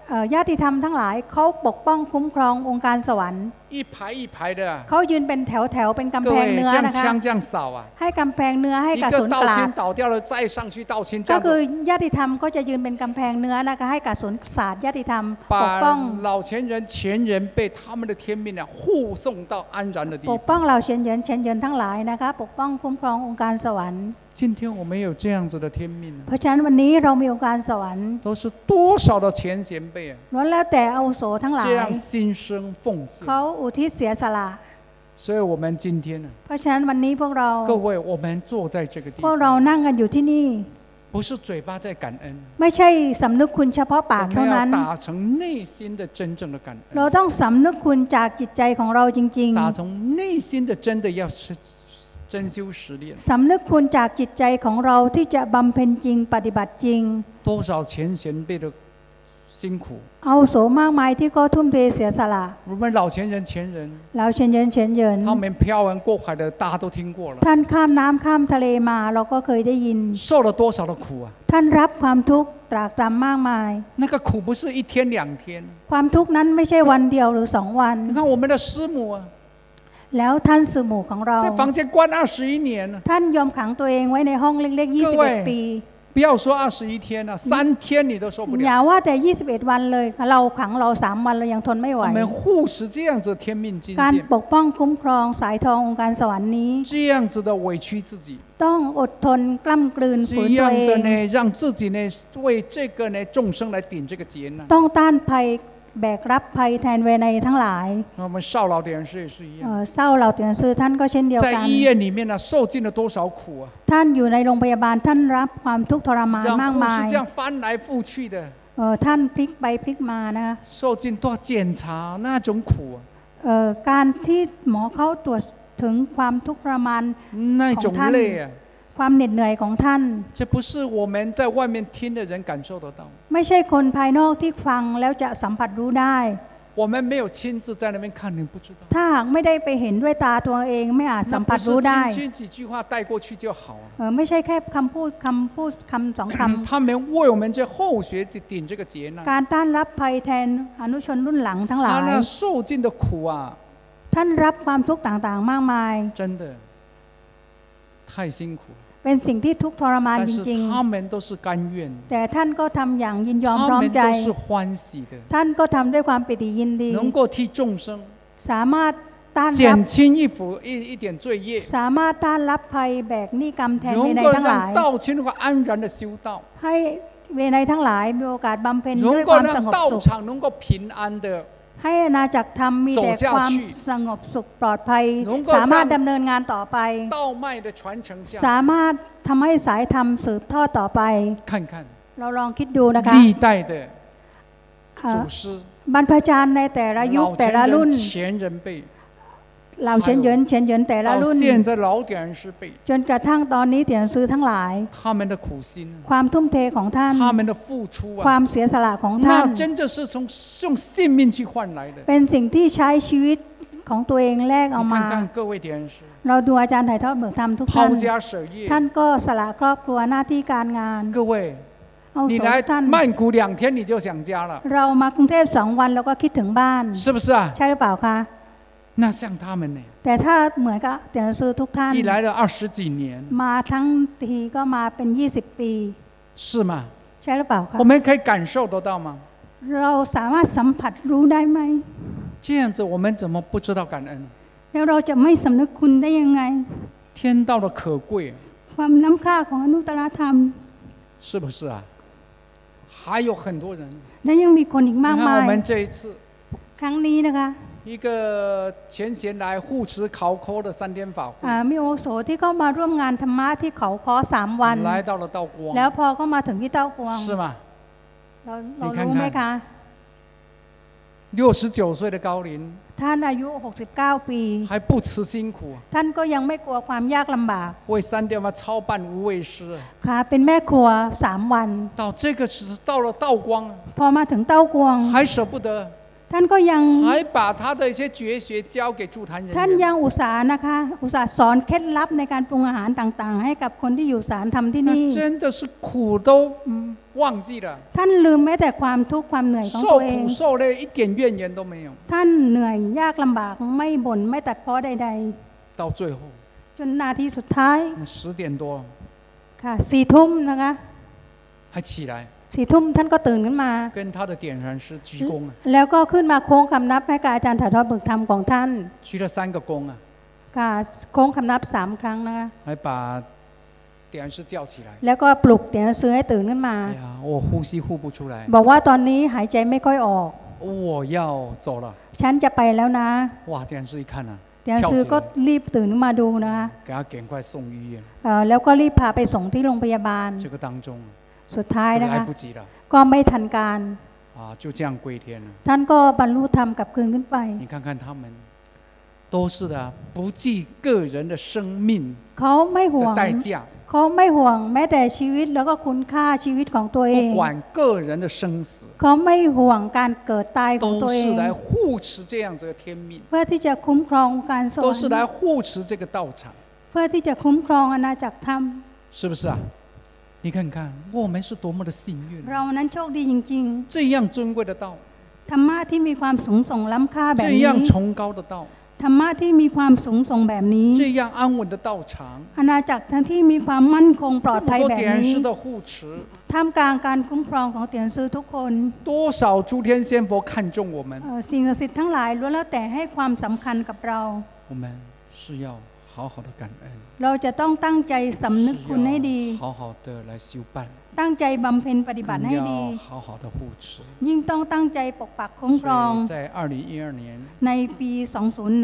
เอ่อญาติธรรมทั้งหลายเขาปกป้องคุ้มครององค์การสวรรค์ 一排一排的啊， เขายืนเป็นแถวแถวๆเป็นกำ 各 แพง 位 เนื้อ 这样 นะคะ 枪这样扫啊， ให้กำแพงเนื้อให้ 一 กระ 个 สุน 道 กราด 签倒掉了，再上去道签，这 ก็ 样 คือ 子 ญาติธรรมก็จะยืนเป็นกำแพงเนื้อนะคะให้กระสุนศาสตร์ญาติธรรมปก 把 ป้อง 老前人前人被他们的天命啊护送到安然的地 ปก 方。 ป้องเราเฉียนเหยินเฉียนเหยินทั้งหลายนะคะปกป้องคุ้มครององค์การสวรรค์ 今天我们有这样子的天命啊 เพราะฉะนั้นวันนี้เรามีองค์การสวรรค์ 都是多少的前贤辈啊， ล้วนแล้วแต่อาวุโสทั้งหลา 这 ย 样心生奉献。 เขาอุ ทิศเสียสละ 所以我们今天呢， เพราะฉะนั้นวันนี้พวกเรา 各位，我们坐在这个地 พวกเรา 方， นั่งกันอยู่ที่นี่ 不是嘴巴在感恩， ไม่ใช่สำนึกคุณเฉพาะปา 我 กเท่า 们 นั้ 要 น 打成内心的真正的感 เรา 恩， ต้องสำนึกคุณจากจิตใจของเราจริง 打从内心的真的要是真修实练。 ๆสำนึกคุณจากจิตใจของเราที่จะบำเพ็ญจริง ปฏิบัติจริง 多少前贤辈的 辛苦， เอาวุโสมากมายที่ก็ทุ่มเทเสียสละ 我们老前人前人， เราเฉียนเหยินเฉียนเหยิน 他们漂洋过海的，大家都听过了， ท่านข้ามน้ำข้ามทะเลมาเราก็เคยได้ยิน 受了多少的苦啊！ ท่านรับความทุกข์ตรากตรำมากมาย 那个苦不是一天两天， ความทุกข์นั้นไม่ใช่วันเดียวหรือสองวัน 你看我们的师母啊， แล้วท่านสื่อหมู่ของเรา 在房间关二十一年了， ท่านยอมขังตัวเองไว้ในห้องเล็ก 各位ๆ 21 ปี 不要说二十一天了，三天你都受不 อย่า 了。 ว่าแต่ 21 วันเลย เราขังเราสามวันเรายังทนไม่ไหว 我们护持这样子的天命境 การ 界， ปกป้องคุ้มครองสายทององค์การสวรรค์นี้ 这样子的委屈自己， ต้องอดทนกล้ำกลืนฝื 这 นตัว 样 เอ 的 ง 呢，让自己呢为这个呢众生来顶这个劫呢。 ต้องต้านภัย แบกรับภัยแทนเวไนยทั้งหลาย 那我们少老点人士也是一 เอ่ 样， อเศร้าเหล่าเตียนซื้อท่านก็เช่นเดียว 在 กัน 医院里面呢，受尽了多少苦啊！ ท่านอยู่ในโรงพยาบาลท่านรับความทุกข์ทรมานมาก 让护 มาย 士这样翻来覆去的， เอ่อท่านพลิกไปพลิกมานะคะ 受尽多少检查那种苦啊， เอ่อการที่หมอเขาตรวจถึงความทุกข์ทรมาน 那种ของท่าน 累啊， ความเหน็ดเหนื่อยของท่าน 这不是我们在外面听的人感受得到。 ไม่ใช่คนภายนอกที่ฟังแล้วจะสัมผัสรู้ได้ 我们没有亲自在那边看，你不知道。 ถ้าหากไม่ได้ไปเห็นด้วยตาตัวเองไม่อาจสั 那 ม 不 ผัส 是 รู้ได้ 轻轻几句话带过去就好啊。เอ่อไม่ใช่แค่คำพูดคำพูดคำสองค 他们为我们这后学顶这个劫难 ำ，การต้านรับภัยแทนอนุชนรุ่นหลังทั้งหลา 他 ย 那受尽的苦啊， ท่านรับความทุกข์ต่างๆ มากมาย 真的太辛苦了。 เป็นสิ่งที่ทุกทรมานจริงๆแต่ท่านก็ทำอย่างยินยอมพร้อมใจ ท่านก็ทำด้วยความปิติยินดีสามารถต้านรับสามารถต้านรับภัยแบกนิกรรมแทนในทั้งหลายให้เวไนทั้งหลายมีโอกาสบำเพ็ญด้วยความสงบสุข ให้อาณาจักรธรรมมีแต่ความสงบสุขปลอดภัย สามารถดำเนินงานต่อไป สามารถทำให้สายธรรมสืบทอดต่อไป เราลองคิดดูนะคะบรรพชาญในแต่ละยุคแต่ละรุ่น เหล่าเฉียนเหยินเฉียนเหยินแต่ละ 到 รุ่น 现在老点人师辈， จนกระทั่งตอนนี้เตียนซื้อทั้งหลาย 他们的苦心， ความทุ่มเทของท่าน 他们的付出 ควา 啊， มเสียสละของท่าน 那真的是从用性命去换来的。 เป็นสิ่งที่ใช้ชีวิตของตัวเองแลกเอา 你 มา 看看各位点人师， เราดูอาจารย์ถ่ายทอดเบิกธรรมทุกท่าน 抛家舍业， ท่านก็สละครอบครัวหน้าที่การงาน 各位， เอา 你 สม 来 ท่าน 曼谷两天你就想家了， เรามากรุงเทพสองวันเราก็คิดถึงบ้าน 是不是啊？ ใช่หรือเปล่าคะ 那像他们呢， แต่ถ้าเหมือนกับเตียนซื้อทุกท่าน 一来了二十几年， มาทั้งทีก็มาเป็น 20 ปี 是吗？ ใช่หรือเปล่าคะ 我们可以感受得到吗？ เราสามารถสัมผัสรู้ได้ไหม 这样子我们怎么不知道感恩？ แล้วเราจะไม่สำนึกคุณได้ยังไง 天道的可贵， ความล้ำค่าของอนุตตรธรรม 是不是啊？还有很多人， และยังมีคนอีก 你 มาก 看 มา 我 ย 们这一次。 ครั้งนี้นะคะ 一个前贤来护持考科的三天法会， อ่ามีโอโสที่เข้ามาร่วมงานธรรมะที่เขาคอสามวัน 来到了道光， แล้วพอเข้ามาถึงที่เต้ากวง 是吗？ เราเรา 你看 รู้ไหม 看 คะ 六十九岁的高龄 ท่านอายุ 69 ปี 还不辞辛苦， ท่านก็ยังไม่กลัวความยากลำบาก 为三天嘛操办无畏师， ค่ะเป็นแม่ครัวสามวัน 到这个时到了道光， พอมาถึงเต้ากวง 还舍不得， ท่านก็ยัง 还把他的一些绝学交给助坛人 ท่าน 员。 ยังอุตสาห์นะคะ อุตสาห์สอนเคล็ดลับในการปรุงอาหารต่างๆ ให้กับคนที่อยู่สารทำที่นี่ 那真的是苦都嗯忘记了， ท่านลืมแม้แต่ความทุกข์ความเหนื่อยของ 受 ตัวเอง 苦受累一点怨言都没有。 ท่านเหนื่อยยากลำบากไม่บ่นไม่ตัดเพ้อใด 到最后， ๆ จนนาทีสุดท้าย 那十点多 ค่ะสี่ทุ่มนะคะ 还起来 สี่ทุ่มท่านก็ตื่นขึ้นมา 跟他的点燃师鞠躬啊， แล้วก็ขึ้นมาโค้งคำนับให้กับอาจารย์ถ่ายทอดเบิกธรรมของท่าน 鞠了三个躬啊， ค่ะโค้งคำนับสามครั้งนะคะ 还把点燃师叫起来。 แล้วก็ปลุกเดี๋ยวซื้อให้ตื่นขึ้นมา 哎呀，我呼吸呼不出来， บอกว่าตอนนี้หายใจไม่ค่อยออก 我要走了。 ฉันจะไปแล้วนะ 哇，点燃师一看啊， เดี๋ยว 跳 ซื้อ 起 ก็ 来， รีบตื่นขึ้นมาดูนะคะ 给他赶快送医院。 เอ่อแล้วก็รีบพาไปส่งที่โรงพยาบาล 这个当中 สุดท้าย 就 นะ 来 คะ 不及了 ก็ไม่ทันการ 啊，就这样归天了。 ท่านก็บรรลุธรรมกลับคืนขึ้นไป 你看看他们，都是的，不计个人的生命 เขาไม่ห่ว 的 ง 代价， เขาไม่ห่วงแม้แต่ชีวิตแล้วก็คุณค่าชีวิตของตัวเอง 不管个人的生死， เขาไม่ห่วงการเกิดตายของตั 都 วเอ 是 ง 来护持这样这个天命， เพื่อที่จะคุ้มครองการสว 都 ร 是 รค์ 来护持这个道场， เพื่อที่จะคุ้มครองอาณาจักรธรรม 是不是啊？ 你看看，我们是多么的幸运， เรานั้นโชคดีจริง 这样尊贵的道， ๆ ธรรมะที่มีความสูงส่งล้ำค่าแบบ 这 นี้ 样崇高的道， ธรรมะที่มีความสูงส่งแบบนี้ 这样安稳的道场， อาณาจักรทั้งที่มีความมั่นคงปลอด 这 ภัย 么多 แบบ 点燃 นี้ 师的护持， ท่ามกลางการคุ้มครองของเตียนซื้อทุกคน 多少诸天仙佛看重我们， เอ่อสิ่งศักดิ์สิทธิ์ทั้งหลายล้วนแล้วแต่ให้ความสำคัญกับเรา 我们是要 好好的感恩。 เราจะต้องตั้งใจสำนึกคุณให้ดี 是要好好的来修办， ตั้งใจบำเพ็ญปฏิบัติ 更 ให้ดี 要好好的护持。 ยิ่งต้องตั้งใจปกปักคุ้มครอง 所以在二零一二年， ในปี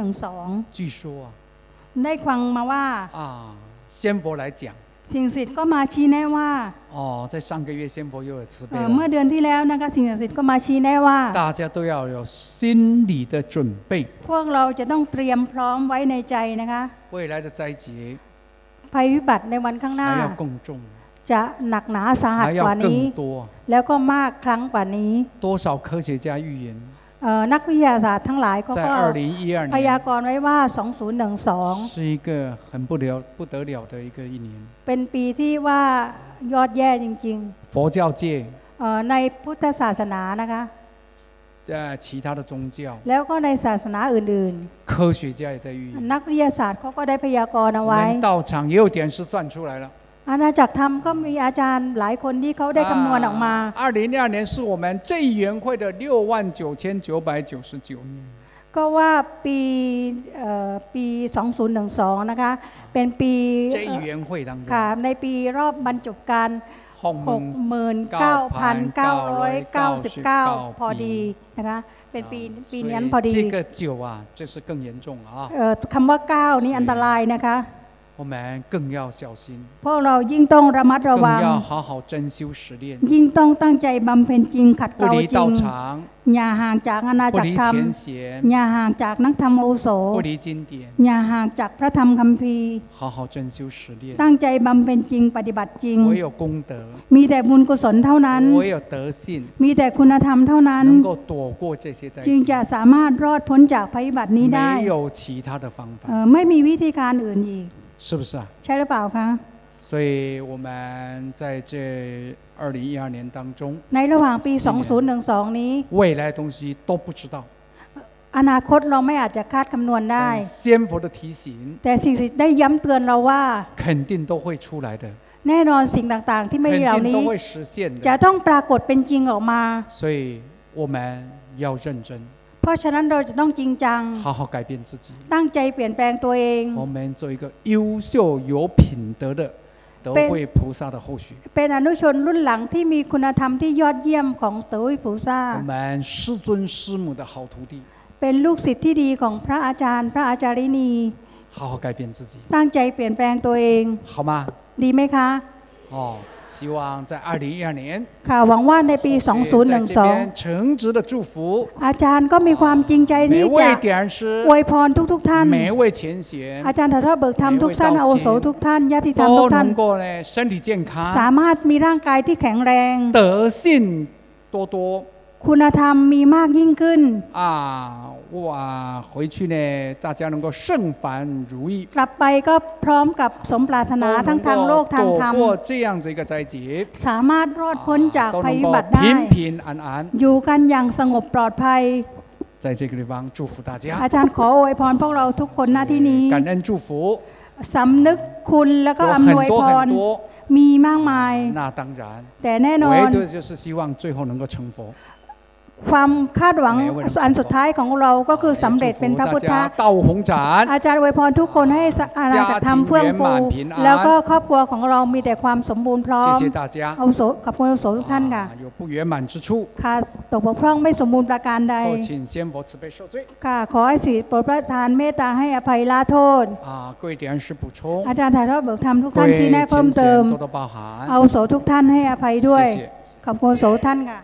2012 据说 ได้ฟังมาว่า 啊啊，仙佛来讲， สิ่งศักดิ์สิทธิ์ก็มาชี้แนะว่า 哦，在上个月仙佛又有慈悲 เอ่อเมื่อ 了， เดือนที่แล้วนะคะสิ่งศักดิ์สิทธิ์ก็มาชี้แนะว่า 大家都要有心理的准备， พวกเราจะต้องเตรียมพร้อมไว้ในใจนะคะ 未来的灾劫 ภัยวิบัติในวันข้างหน้า 还要更重， จะหนักหนาสาหัส 还 กว่า 要 นี้ 更多。 แล้วก็มากครั้งกว่านี้ 多少科学家预言， เอ่อ นักวิทยาศาสตร์ทั้งหลายเขา 在 ก็ 二零一二 พยา 年 กรณ์ไว้ว่า 2012 是一个很不了不得了的一个一年。 เป็นปีที่ว่ายอดแย่จริง 佛教界， ๆเอ่อในพุทธศาสนานะคะ 呃，其他的宗教， แล้วก็ในศาสนาอื่น 科学家也在预言。 ๆ นักวิทยาศาสตร์เขาก็ได้พยากรณ์เอา 我 ไว้ 们道场也有点是算出来了。 อาณาจักรธรรมก็มีอาจารย์หลายคนที่เขาได้คำนวณออกมา 二零二年是我们这一元会的六万九千九百九十九年。 ก็ว่าปีเอ่อปี 2012 นะคะ เป็นปี 这一元会当中， ค่ะในปีรอบบรรจบการ 后门69,999 พอดีนะคะ เป็นปีปีนั้นพอดี 这个九啊，这是更严重了啊！ เอ่อคำว่า 9 นี่อันตรายนะคะ 我们更要小心， พวกเรายิ่งต้องระมัดระ 更 วัง 要好好珍修实练， ยิ่งต้องตั้งใจบำเพ็ญจริงขัด 不 เกลา 离 จริ 道 ง 场， อย่าห่างจากอาณา 不 จักร 离 ธรรม 前贤， อย่าห่างจากนักธรรมอาวุโส 不离经典， อย่าห่างจากพระธรรมคัมภีร์ 好好珍修实练。 ตั้งใจบำเพ็ญจริงปฏิบัติจริง 我有功德， มีแต่บุญกุศลเท่านั้น 我有德性， มีแต่คุณธรรมเท่านั้น 能够躲过这些灾 จึงจะ 劫， สามารถรอดพ้นจากภัยพิบัตินี้ได้ 没有其他的方 เอ่ 法， อไม่มีวิธีการอื่นอีก 是不是啊？ ใช่หรือเปล่าคะ 所以我们在这二零一二年当中， ในระหว่างปี สี่เนี่ย 2012 นี้ 未来的东西都不知道， อนาคตเราไม่อาจจะคาดคำนวณได้ 但仙佛的提醒 แต่สิ่งที่ได้ย้ำเตือนเราว่า 肯定都会出来的， แน่นอนสิ่งต่างๆ ที่ไม่ 肯 ดีเหล่า 定 นี้ 都会实现 จะ 的。 ต้องปรากฏเป็นจริงออกมา 所以我们要认真， เพราะฉะนั้นเราจะต้องจริงจัง 好好改变自己。 ตั้งใจเปลี่ยนแปลงตัวเอง 我们做一个优秀有品德的德惠菩萨的后续。 เป็นอนุชนรุ่นหลังที่มีคุณธรรมที่ยอดเยี่ยมของเต๋อวิภูซา 我们师尊师母的好徒弟， เป็นลูกศิษย์ที่ดีของพระอาจารย์ พระอาจารินี 好好改变自己， ตั้งใจเปลี่ยนแปลงตัวเอง 好吗？ ดีไหมคะ 哦， 希望在二零一二年， ค่ะหวังว่าในปี 在这边诚挚的祝福 2012 อาจารย์ก็มีความจริงใจ 每 ที่จะ 位点师 อวยพรทุกๆท่าน 每位前贤 อาจารย์ถ่ายทอดเบิกธรรมทุกท่านอาวุโสทุกท่านญาติธรรมทุ 都 กท่าน 能够呢身体健 สา 康， มารถมีร่างกายที่แข็งแรง 德性多多， คุณธรรมมีมากยิ่งขึ้น 啊， 哇，回去呢，大家能够胜凡如意， กลับไปก็พร้อมกับสมปรารถนา 都 ทั้ง 能 ทางโล 够 กทางธรรม 躲过这样子一个灾劫， สามารถรอดพ้นจาก 啊都 ภัย 能 พิ 够 บัติได้ 平平安安。 อยู่กันอย่างสงบปลอดภัย 在这个地方祝福大 อา 家， จารย์ขออวยพรพวกเราทุกคนหน้าที่นี้ 感恩祝福， สำนึกคุณแล้วก็ 有 อำนวย 很多 พร 很多。 มีมากมาย 那当然， แต่แน่นอน 唯独就是希望最后能够成佛。 ความคาดหวังอันสุดท้ายของเราก็คือสำเร็จเป็นพระพุทธเต่าหงจานอาจารย์อวยพรทุกคนให้อาณาจักรทำเฟื่องฟูแล้วก็ครอบครัวของเรามีแต่ความสมบูรณ์พร้อมเอาโสกับคุณโสทุกท่านค่ะค่ะตกบกพร่องไม่สมบูรณ์ประการใดค่ะขอให้สีโปรดประทานเมตตาให้อภัยละโทษอาจารย์ถ่ายทอดบอกทำทุกท่านชี้แนะเพิ่มเติมเอาโสทุกท่านให้อภัยด้วยขอบคุณโสท่านค่ะ